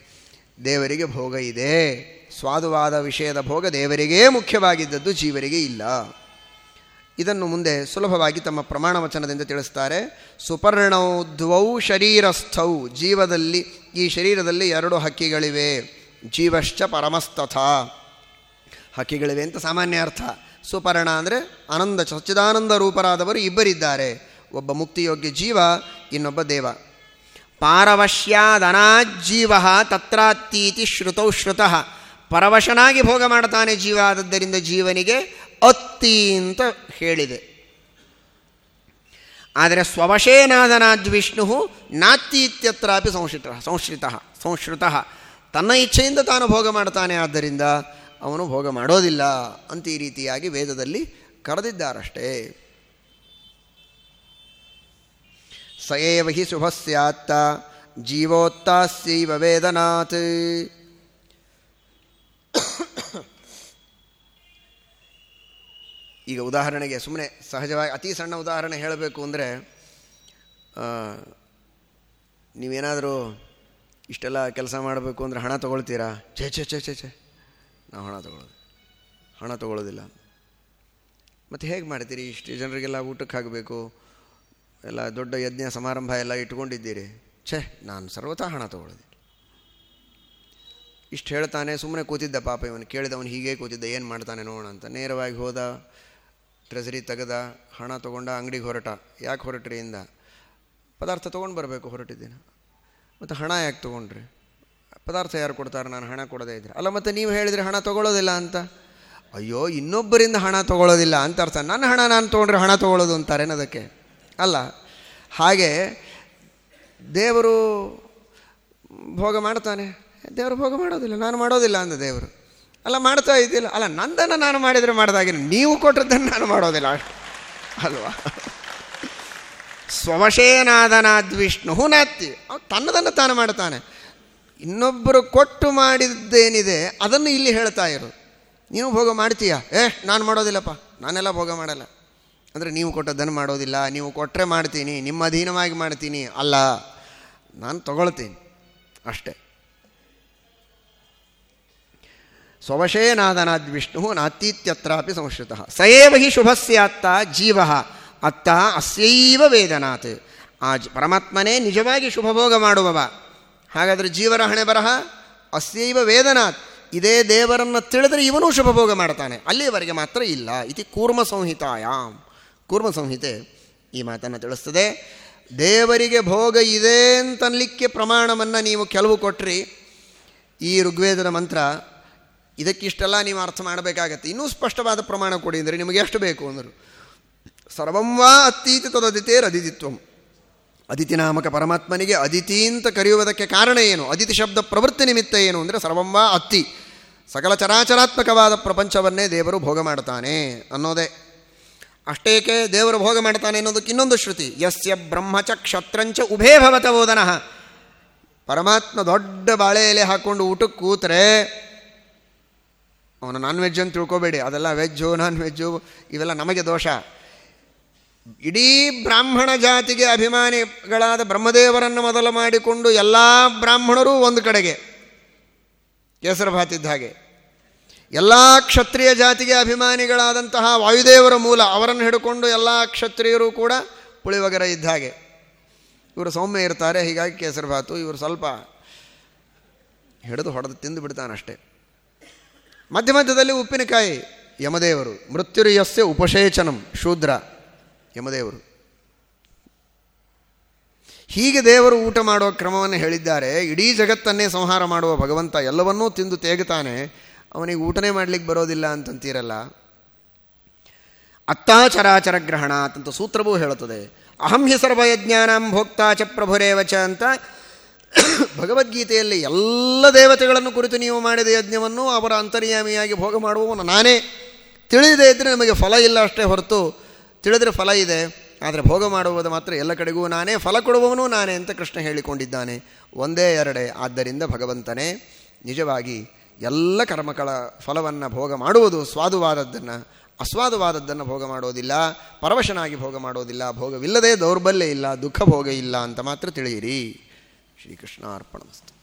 ದೇವರಿಗೆ ಭೋಗ ಇದೆ. ಸ್ವಾದುವಾದ ವಿಷಯದ ಭೋಗ ದೇವರಿಗೇ ಮುಖ್ಯವಾಗಿದ್ದದ್ದು ಜೀವರಿಗೆ ಇಲ್ಲ. ಇದನ್ನು ಮುಂದೆ ಸುಲಭವಾಗಿ ತಮ್ಮ ಪ್ರಮಾಣ ವಚನದಿಂದ ತಿಳಿಸ್ತಾರೆ. ಸುಪರ್ಣೌ ದ್ವೌ ಶರೀರಸ್ಥೌ. ಜೀವದಲ್ಲಿ, ಈ ಶರೀರದಲ್ಲಿ ಎರಡು ಹಕ್ಕಿಗಳಿವೆ. ಜೀವಶ್ಚ ಪರಮಸ್ತಥ. ಹಕ್ಕಿಗಳಿವೆ ಅಂತ ಸಾಮಾನ್ಯ ಅರ್ಥ. ಸುಪರ್ಣ ಅಂದರೆ ಆನಂದ, ಸಚ್ಚಿದಾನಂದ ರೂಪರಾದವರು ಇಬ್ಬರಿದ್ದಾರೆ. ಒಬ್ಬ ಮುಕ್ತಿಯೋಗ್ಯ ಜೀವ, ಇನ್ನೊಬ್ಬ ದೇವ. ಪಾರವಶ್ಯಾದನಾಜ್ಜೀವ ತತ್ರಾತ್ತೀತಿ ಶ್ರುತೌ ಶ್ರುತಃ. ಪರವಶನಾಗಿ ಭೋಗ ಮಾಡ್ತಾನೆ ಜೀವ, ಆದದ್ದರಿಂದ ಜೀವನಿಗೆ ಅತ್ತಿ ಅಂತ ಹೇಳಿದೆ. ಆದರೆ ಸ್ವವಶೇನಾದನಾಜ್ ವಿಷ್ಣು ನಾತ್ತಿ ಇತ್ಯತ್ರಾಪಿ ಸಂಶ್ರಿತ ಸಂಶ್ರಿತ ಸಂಶ್ರುತಃ ತನ್ನ ಇಚ್ಛೆಯಿಂದ ತಾನು ಭೋಗ ಮಾಡ್ತಾನೆ ಆದ್ದರಿಂದ ಅವನು ಭೋಗ ಮಾಡೋದಿಲ್ಲ ಅಂತ ಈ ರೀತಿಯಾಗಿ ವೇದದಲ್ಲಿ ಕರೆದಿದ್ದಾರಷ್ಟೇ. ಸಯೇವ ಹಿ ಶುಭ ಸ್ಯಾತ್ತ ಜೀವೋತ್ತಾಸ್ಯೈವ ವೇದನಾತ್. ಈಗ ಉದಾಹರಣೆಗೆ ಸುಮ್ಮನೆ ಸಹಜವಾಗಿ ಅತಿ ಸಣ್ಣ ಉದಾಹರಣೆ ಹೇಳಬೇಕು ಅಂದರೆ ನೀವೇನಾದರೂ ಇಷ್ಟೆಲ್ಲ ಕೆಲಸ ಮಾಡಬೇಕು ಅಂದರೆ ಹಣ ತೊಗೊಳ್ತೀರಾ? ಛೇ ಛೇ ಛೇ ಛೇ ಛೇ. ನಾವು ಹಣ ತೊಗೊಳ್ಳೋದು. ಹಣ ತಗೊಳ್ಳೋದಿಲ್ಲ. ಮತ್ತು ಹೇಗೆ ಮಾಡ್ತೀರಿ? ಇಷ್ಟು ಜನರಿಗೆಲ್ಲ ಊಟಕ್ಕೆ ಹಾಕಬೇಕು ಎಲ್ಲ ದೊಡ್ಡ ಯಜ್ಞ ಸಮಾರಂಭ ಎಲ್ಲ ಇಟ್ಕೊಂಡಿದ್ದೀರಿ. ಛೇ, ನಾನು ಸರ್ವತಾ ಹಣ ತೊಗೊಳ್ಳೋದಿಲ್ಲ. ಇಷ್ಟು ಹೇಳ್ತಾನೆ, ಸುಮ್ಮನೆ ಕೂತಿದ್ದ ಪಾಪ ಇವನು. ಕೇಳಿದವನು ಹೀಗೆ ಕೂತಿದ್ದ, ಏನು ಮಾಡ್ತಾನೆ ನೋಡೋಣ ಅಂತ. ನೇರವಾಗಿ ಹೋದ ಟ್ರೆಸರಿ ತೆಗೆದ, ಹಣ ತೊಗೊಂಡ ಅಂಗಡಿಗೆ ಹೊರಟ. ಯಾಕೆ ಹೊರಟ್ರಿ ಇಂದ? ಪದಾರ್ಥ ತೊಗೊಂಡು ಬರಬೇಕು ಹೊರಟಿದ್ದೀನಿ. ಮತ್ತು ಹಣ ಯಾಕೆ ತೊಗೊಂಡ್ರಿ? ಪದಾರ್ಥ ಯಾರು ಕೊಡ್ತಾರೆ? ನಾನು ಹಣ ಕೊಡದೇ ಇದ್ದರೆ ಅಲ್ಲ, ಮತ್ತು ನೀವು ಹೇಳಿದರೆ ಹಣ ತೊಗೊಳ್ಳೋದಿಲ್ಲ ಅಂತ? ಅಯ್ಯೋ, ಇನ್ನೊಬ್ಬರಿಂದ ಹಣ ತೊಗೊಳ್ಳೋದಿಲ್ಲ ಅಂತ ಅರ್ಥ. ನನ್ನ ಹಣ ನಾನು ತೊಗೊಂಡ್ರೆ ಹಣ ತೊಗೊಳ್ಳೋದು ಅಂತಾರೇನದಕ್ಕೆ ಅಲ್ಲ, ಹಾಗೆ ದೇವರು ಭೋಗ ಮಾಡ್ತಾನೆ. ದೇವರು ಭೋಗ ಮಾಡೋದಿಲ್ಲ, ನಾನು ಮಾಡೋದಿಲ್ಲ ಅಂದ ದೇವರು. ಅಲ್ಲ, ಮಾಡ್ತಾ ಇದ್ದಿಲ್ಲ ಅಲ್ಲ ನಂದನ್ನು ನಾನು ಮಾಡಿದರೆ ಮಾಡಿದಾಗ ನೀವು ಕೊಟ್ಟದ್ದನ್ನು ನಾನು ಮಾಡೋದಿಲ್ಲ. ಅಲ್ವಾ? ಸ್ವವಶೇನಾದನಾದ್ವಿಷ್ಣು ನಾತ್ತಿ ಅವ್ನು ತನ್ನದನ್ನು ತಾನು ಮಾಡ್ತಾನೆ. ಇನ್ನೊಬ್ಬರು ಕೊಟ್ಟು ಮಾಡಿದ್ದೇನಿದೆ, ಅದನ್ನು ಇಲ್ಲಿ ಹೇಳ್ತಾ ಇರು ನೀವು ಭೋಗ ಮಾಡ್ತೀಯಾ? ಏ, ನಾನು ಮಾಡೋದಿಲ್ಲಪ್ಪ. ನಾನೆಲ್ಲ ಭೋಗ ಮಾಡಲ್ಲ. ಅಂದರೆ ನೀವು ಕೊಟ್ಟದ್ದನ್ನು ಮಾಡೋದಿಲ್ಲ, ನೀವು ಕೊಟ್ಟರೆ ಮಾಡ್ತೀನಿ, ನಿಮ್ಮ ಅಧೀನವಾಗಿ ಮಾಡ್ತೀನಿ. ಅಲ್ಲ, ನಾನು ತಗೊಳ್ತೀನಿ. ಅಷ್ಟೆ. ಸ್ವವಶೇನಾದನಾದ್ ವಿಷ್ಣು ನಾತೀತ್ಯತ್ರಾಪಿ ಸಂಶ್ರಿತ. ಸಯೇವ ಹಿ ಶುಭಸ್ಯಾತ್ತ ಜೀವ. ಅತ್ತ ಅಸ್ಯೈವ ವೇದನಾತ್. ಆ ಪರಮಾತ್ಮನೇ ನಿಜವಾಗಿ ಶುಭಭೋಗ ಮಾಡುವವ. ಹಾಗಾದರೆ ಜೀವರ ಹಣೆ ಬರಹ? ಅಸ್ಯೈವ ವೇದನಾ ಇದೇ ದೇವರನ್ನು ತಿಳಿದ್ರೆ ಇವನು ಶುಭಭೋಗ ಮಾಡ್ತಾನೆ. ಅಲ್ಲಿಯವರೆಗೆ ಮಾತ್ರ ಇಲ್ಲ. ಇತಿ ಕೂರ್ಮ ಸಂಹಿತಾಯಾಮ್ ಕೂರ್ಮ ಸಂಹಿತೆ ಈ ಮಾತನ್ನು ತಿಳಿಸ್ತದೆ. ದೇವರಿಗೆ ಭೋಗ ಇದೆ ಅಂತನ್ಲಿಕ್ಕೆ ಪ್ರಮಾಣವನ್ನು ನೀವು ಕೆಲವು ಕೊಟ್ರಿ. ಈ ಋಗ್ವೇದದ ಮಂತ್ರ, ಇದಕ್ಕಿಷ್ಟೆಲ್ಲ ನೀವು ಅರ್ಥ ಮಾಡಬೇಕಾಗತ್ತೆ. ಇನ್ನೂ ಸ್ಪಷ್ಟವಾದ ಪ್ರಮಾಣ ಕೊಡಿ ಅಂದರೆ ನಿಮಗೆ ಎಷ್ಟು ಬೇಕು ಅಂದರು. ಸರ್ವಂವಾ ಅತ್ತೀತಿ ತದದಿತೇರ್ ಅದಿತಿತ್ವಂ ಅದಿತಿ ನಾಮಕ ಪರಮಾತ್ಮನಿಗೆ ಅದಿತಿ ಅಂತ ಕರೆಯುವುದಕ್ಕೆ ಕಾರಣ ಏನು? ಅದಿತಿ ಶಬ್ದ ಪ್ರವೃತ್ತಿ ನಿಮಿತ್ತ ಏನು ಅಂದರೆ ಸರ್ವಮ್ಮ ಅತ್ತಿ. ಸಕಲ ಚರಾಚರಾತ್ಮಕವಾದ ಪ್ರಪಂಚವನ್ನೇ ದೇವರು ಭೋಗ ಮಾಡ್ತಾನೆ ಅನ್ನೋದೇ. ಅಷ್ಟೇಕೆ ದೇವರು ಭೋಗ ಮಾಡ್ತಾನೆ ಅನ್ನೋದಕ್ಕೆ ಇನ್ನೊಂದು ಶ್ರುತಿ. ಯಸ್ಯ ಬ್ರಹ್ಮಚ ಕ್ಷತ್ರಂಚ ಉಭೇ ಭವತ ಓದನಃ ಪರಮಾತ್ಮ ದೊಡ್ಡ ಬಾಳೆ ಎಲೆ ಹಾಕ್ಕೊಂಡು ಊಟಕ್ಕೆ ಕೂತ್ರೆ ಅವನು ನಾನ್ ವೆಜ್ ಅಂತ ತಿಳ್ಕೊಬೇಡಿ. ಅದೆಲ್ಲ ವೆಜ್ಜು ನಾನ್ ವೆಜ್ಜು ಇವೆಲ್ಲ ನಮಗೆ ದೋಷ. ಇಡೀ ಬ್ರಾಹ್ಮಣ ಜಾತಿಗೆ ಅಭಿಮಾನಿಗಳಾದ ಬ್ರಹ್ಮದೇವರನ್ನು ಮೊದಲು ಮಾಡಿಕೊಂಡು ಎಲ್ಲ ಬ್ರಾಹ್ಮಣರೂ ಒಂದು ಕಡೆಗೆ. ಕೇಸರ ಭಾತಿದ್ದ ಹಾಗೆ. ಎಲ್ಲ ಕ್ಷತ್ರಿಯ ಜಾತಿಗೆ ಅಭಿಮಾನಿಗಳಾದಂತಹ ವಾಯುದೇವರ ಮೂಲ ಅವರನ್ನು ಹಿಡ್ಕೊಂಡು ಎಲ್ಲ ಕ್ಷತ್ರಿಯರು ಕೂಡ ಪುಳಿವಗರ ಇದ್ದ ಹಾಗೆ. ಇವರು ಸೌಮ್ಯ ಇರ್ತಾರೆ, ಹೀಗಾಗಿ ಕೇಸರ ಭಾತು ಇವರು ಸ್ವಲ್ಪ ಹಿಡಿದು ಹೊಡೆದು ತಿಂದು ಬಿಡ್ತಾನಷ್ಟೇ. ಮಧ್ಯ ಮಧ್ಯದಲ್ಲಿ ಉಪ್ಪಿನಕಾಯಿ, ಯಮದೇವರು, ಮೃತ್ಯುರಿಯಸ್ಯ ಉಪಶೇಚನಂ, ಶೂದ್ರ. ಯಮದೇವರು. ಹೀಗೆ ದೇವರು ಊಟ ಮಾಡುವ ಕ್ರಮವನ್ನು ಹೇಳಿದ್ದಾರೆ. ಇಡೀ ಜಗತ್ತನ್ನೇ ಸಂಹಾರ ಮಾಡುವ ಭಗವಂತ ಎಲ್ಲವನ್ನೂ ತಿಂದು ತೇಗುತ್ತಾನೆ. ಅವನಿಗೆ ಊಟನೇ ಮಾಡಲಿಕ್ಕೆ ಬರೋದಿಲ್ಲ ಅಂತಂತೀರಲ್ಲ. ಅತ್ತಾಚರಾಚರ ಗ್ರಹಣ ಅಂತ ಸೂತ್ರವೂ ಹೇಳುತ್ತದೆ. ಅಹಂ ಹಿ ಸರ್ವಯಜ್ಞಾನಂ ಭೋಕ್ತಾ ಚ ಪ್ರಭುರೇವಚ ಅಂತ ಭಗವದ್ಗೀತೆಯಲ್ಲಿ ಎಲ್ಲ ದೇವತೆಗಳನ್ನು ಕುರಿತು ನೀವು ಮಾಡಿದ ಯಜ್ಞವನ್ನು ಅವರ ಅಂತರ್ಯಾಮಿಯಾಗಿ ಭೋಗ ಮಾಡುವವನು ನಾನೇ. ತಿಳಿದೇ ಇದ್ದರೆ ನಮಗೆ ಫಲ ಇಲ್ಲ ಅಷ್ಟೇ ಹೊರತು ತಿಳಿದ್ರೆ ಫಲ ಇದೆ, ಆದರೆ ಭೋಗ ಮಾಡುವುದು ಮಾತ್ರ ಎಲ್ಲ ಕಡೆಗೂ ನಾನೇ ಫಲ ಕೊಡುವವನು ನಾನೇ ಅಂತ ಕೃಷ್ಣ ಹೇಳಿಕೊಂಡಿದ್ದಾನೆ. ಒಂದೇ ಎರಡೇ. ಆದ್ದರಿಂದ ಭಗವಂತನೇ, ನಿಜವಾಗಿ ಎಲ್ಲ ಕರ್ಮಗಳ ಫಲವನ್ನು ಭೋಗ ಮಾಡುವುದು ಸ್ವಾದುವಾದದ್ದನ್ನು, ಅಸ್ವಾದುವಾದದ್ದನ್ನು ಭೋಗ ಮಾಡೋದಿಲ್ಲ ಪರವಶನಾಗಿ ಭೋಗ ಮಾಡೋದಿಲ್ಲ ಭೋಗವಿಲ್ಲದೆ ದೌರ್ಬಲ್ಯ ಇಲ್ಲ ದುಃಖ ಭೋಗ ಇಲ್ಲ ಅಂತ ಮಾತ್ರ ತಿಳಿಯಿರಿ. ಶ್ರೀಕೃಷ್ಣ ಅರ್ಪಣಮಸ್ತು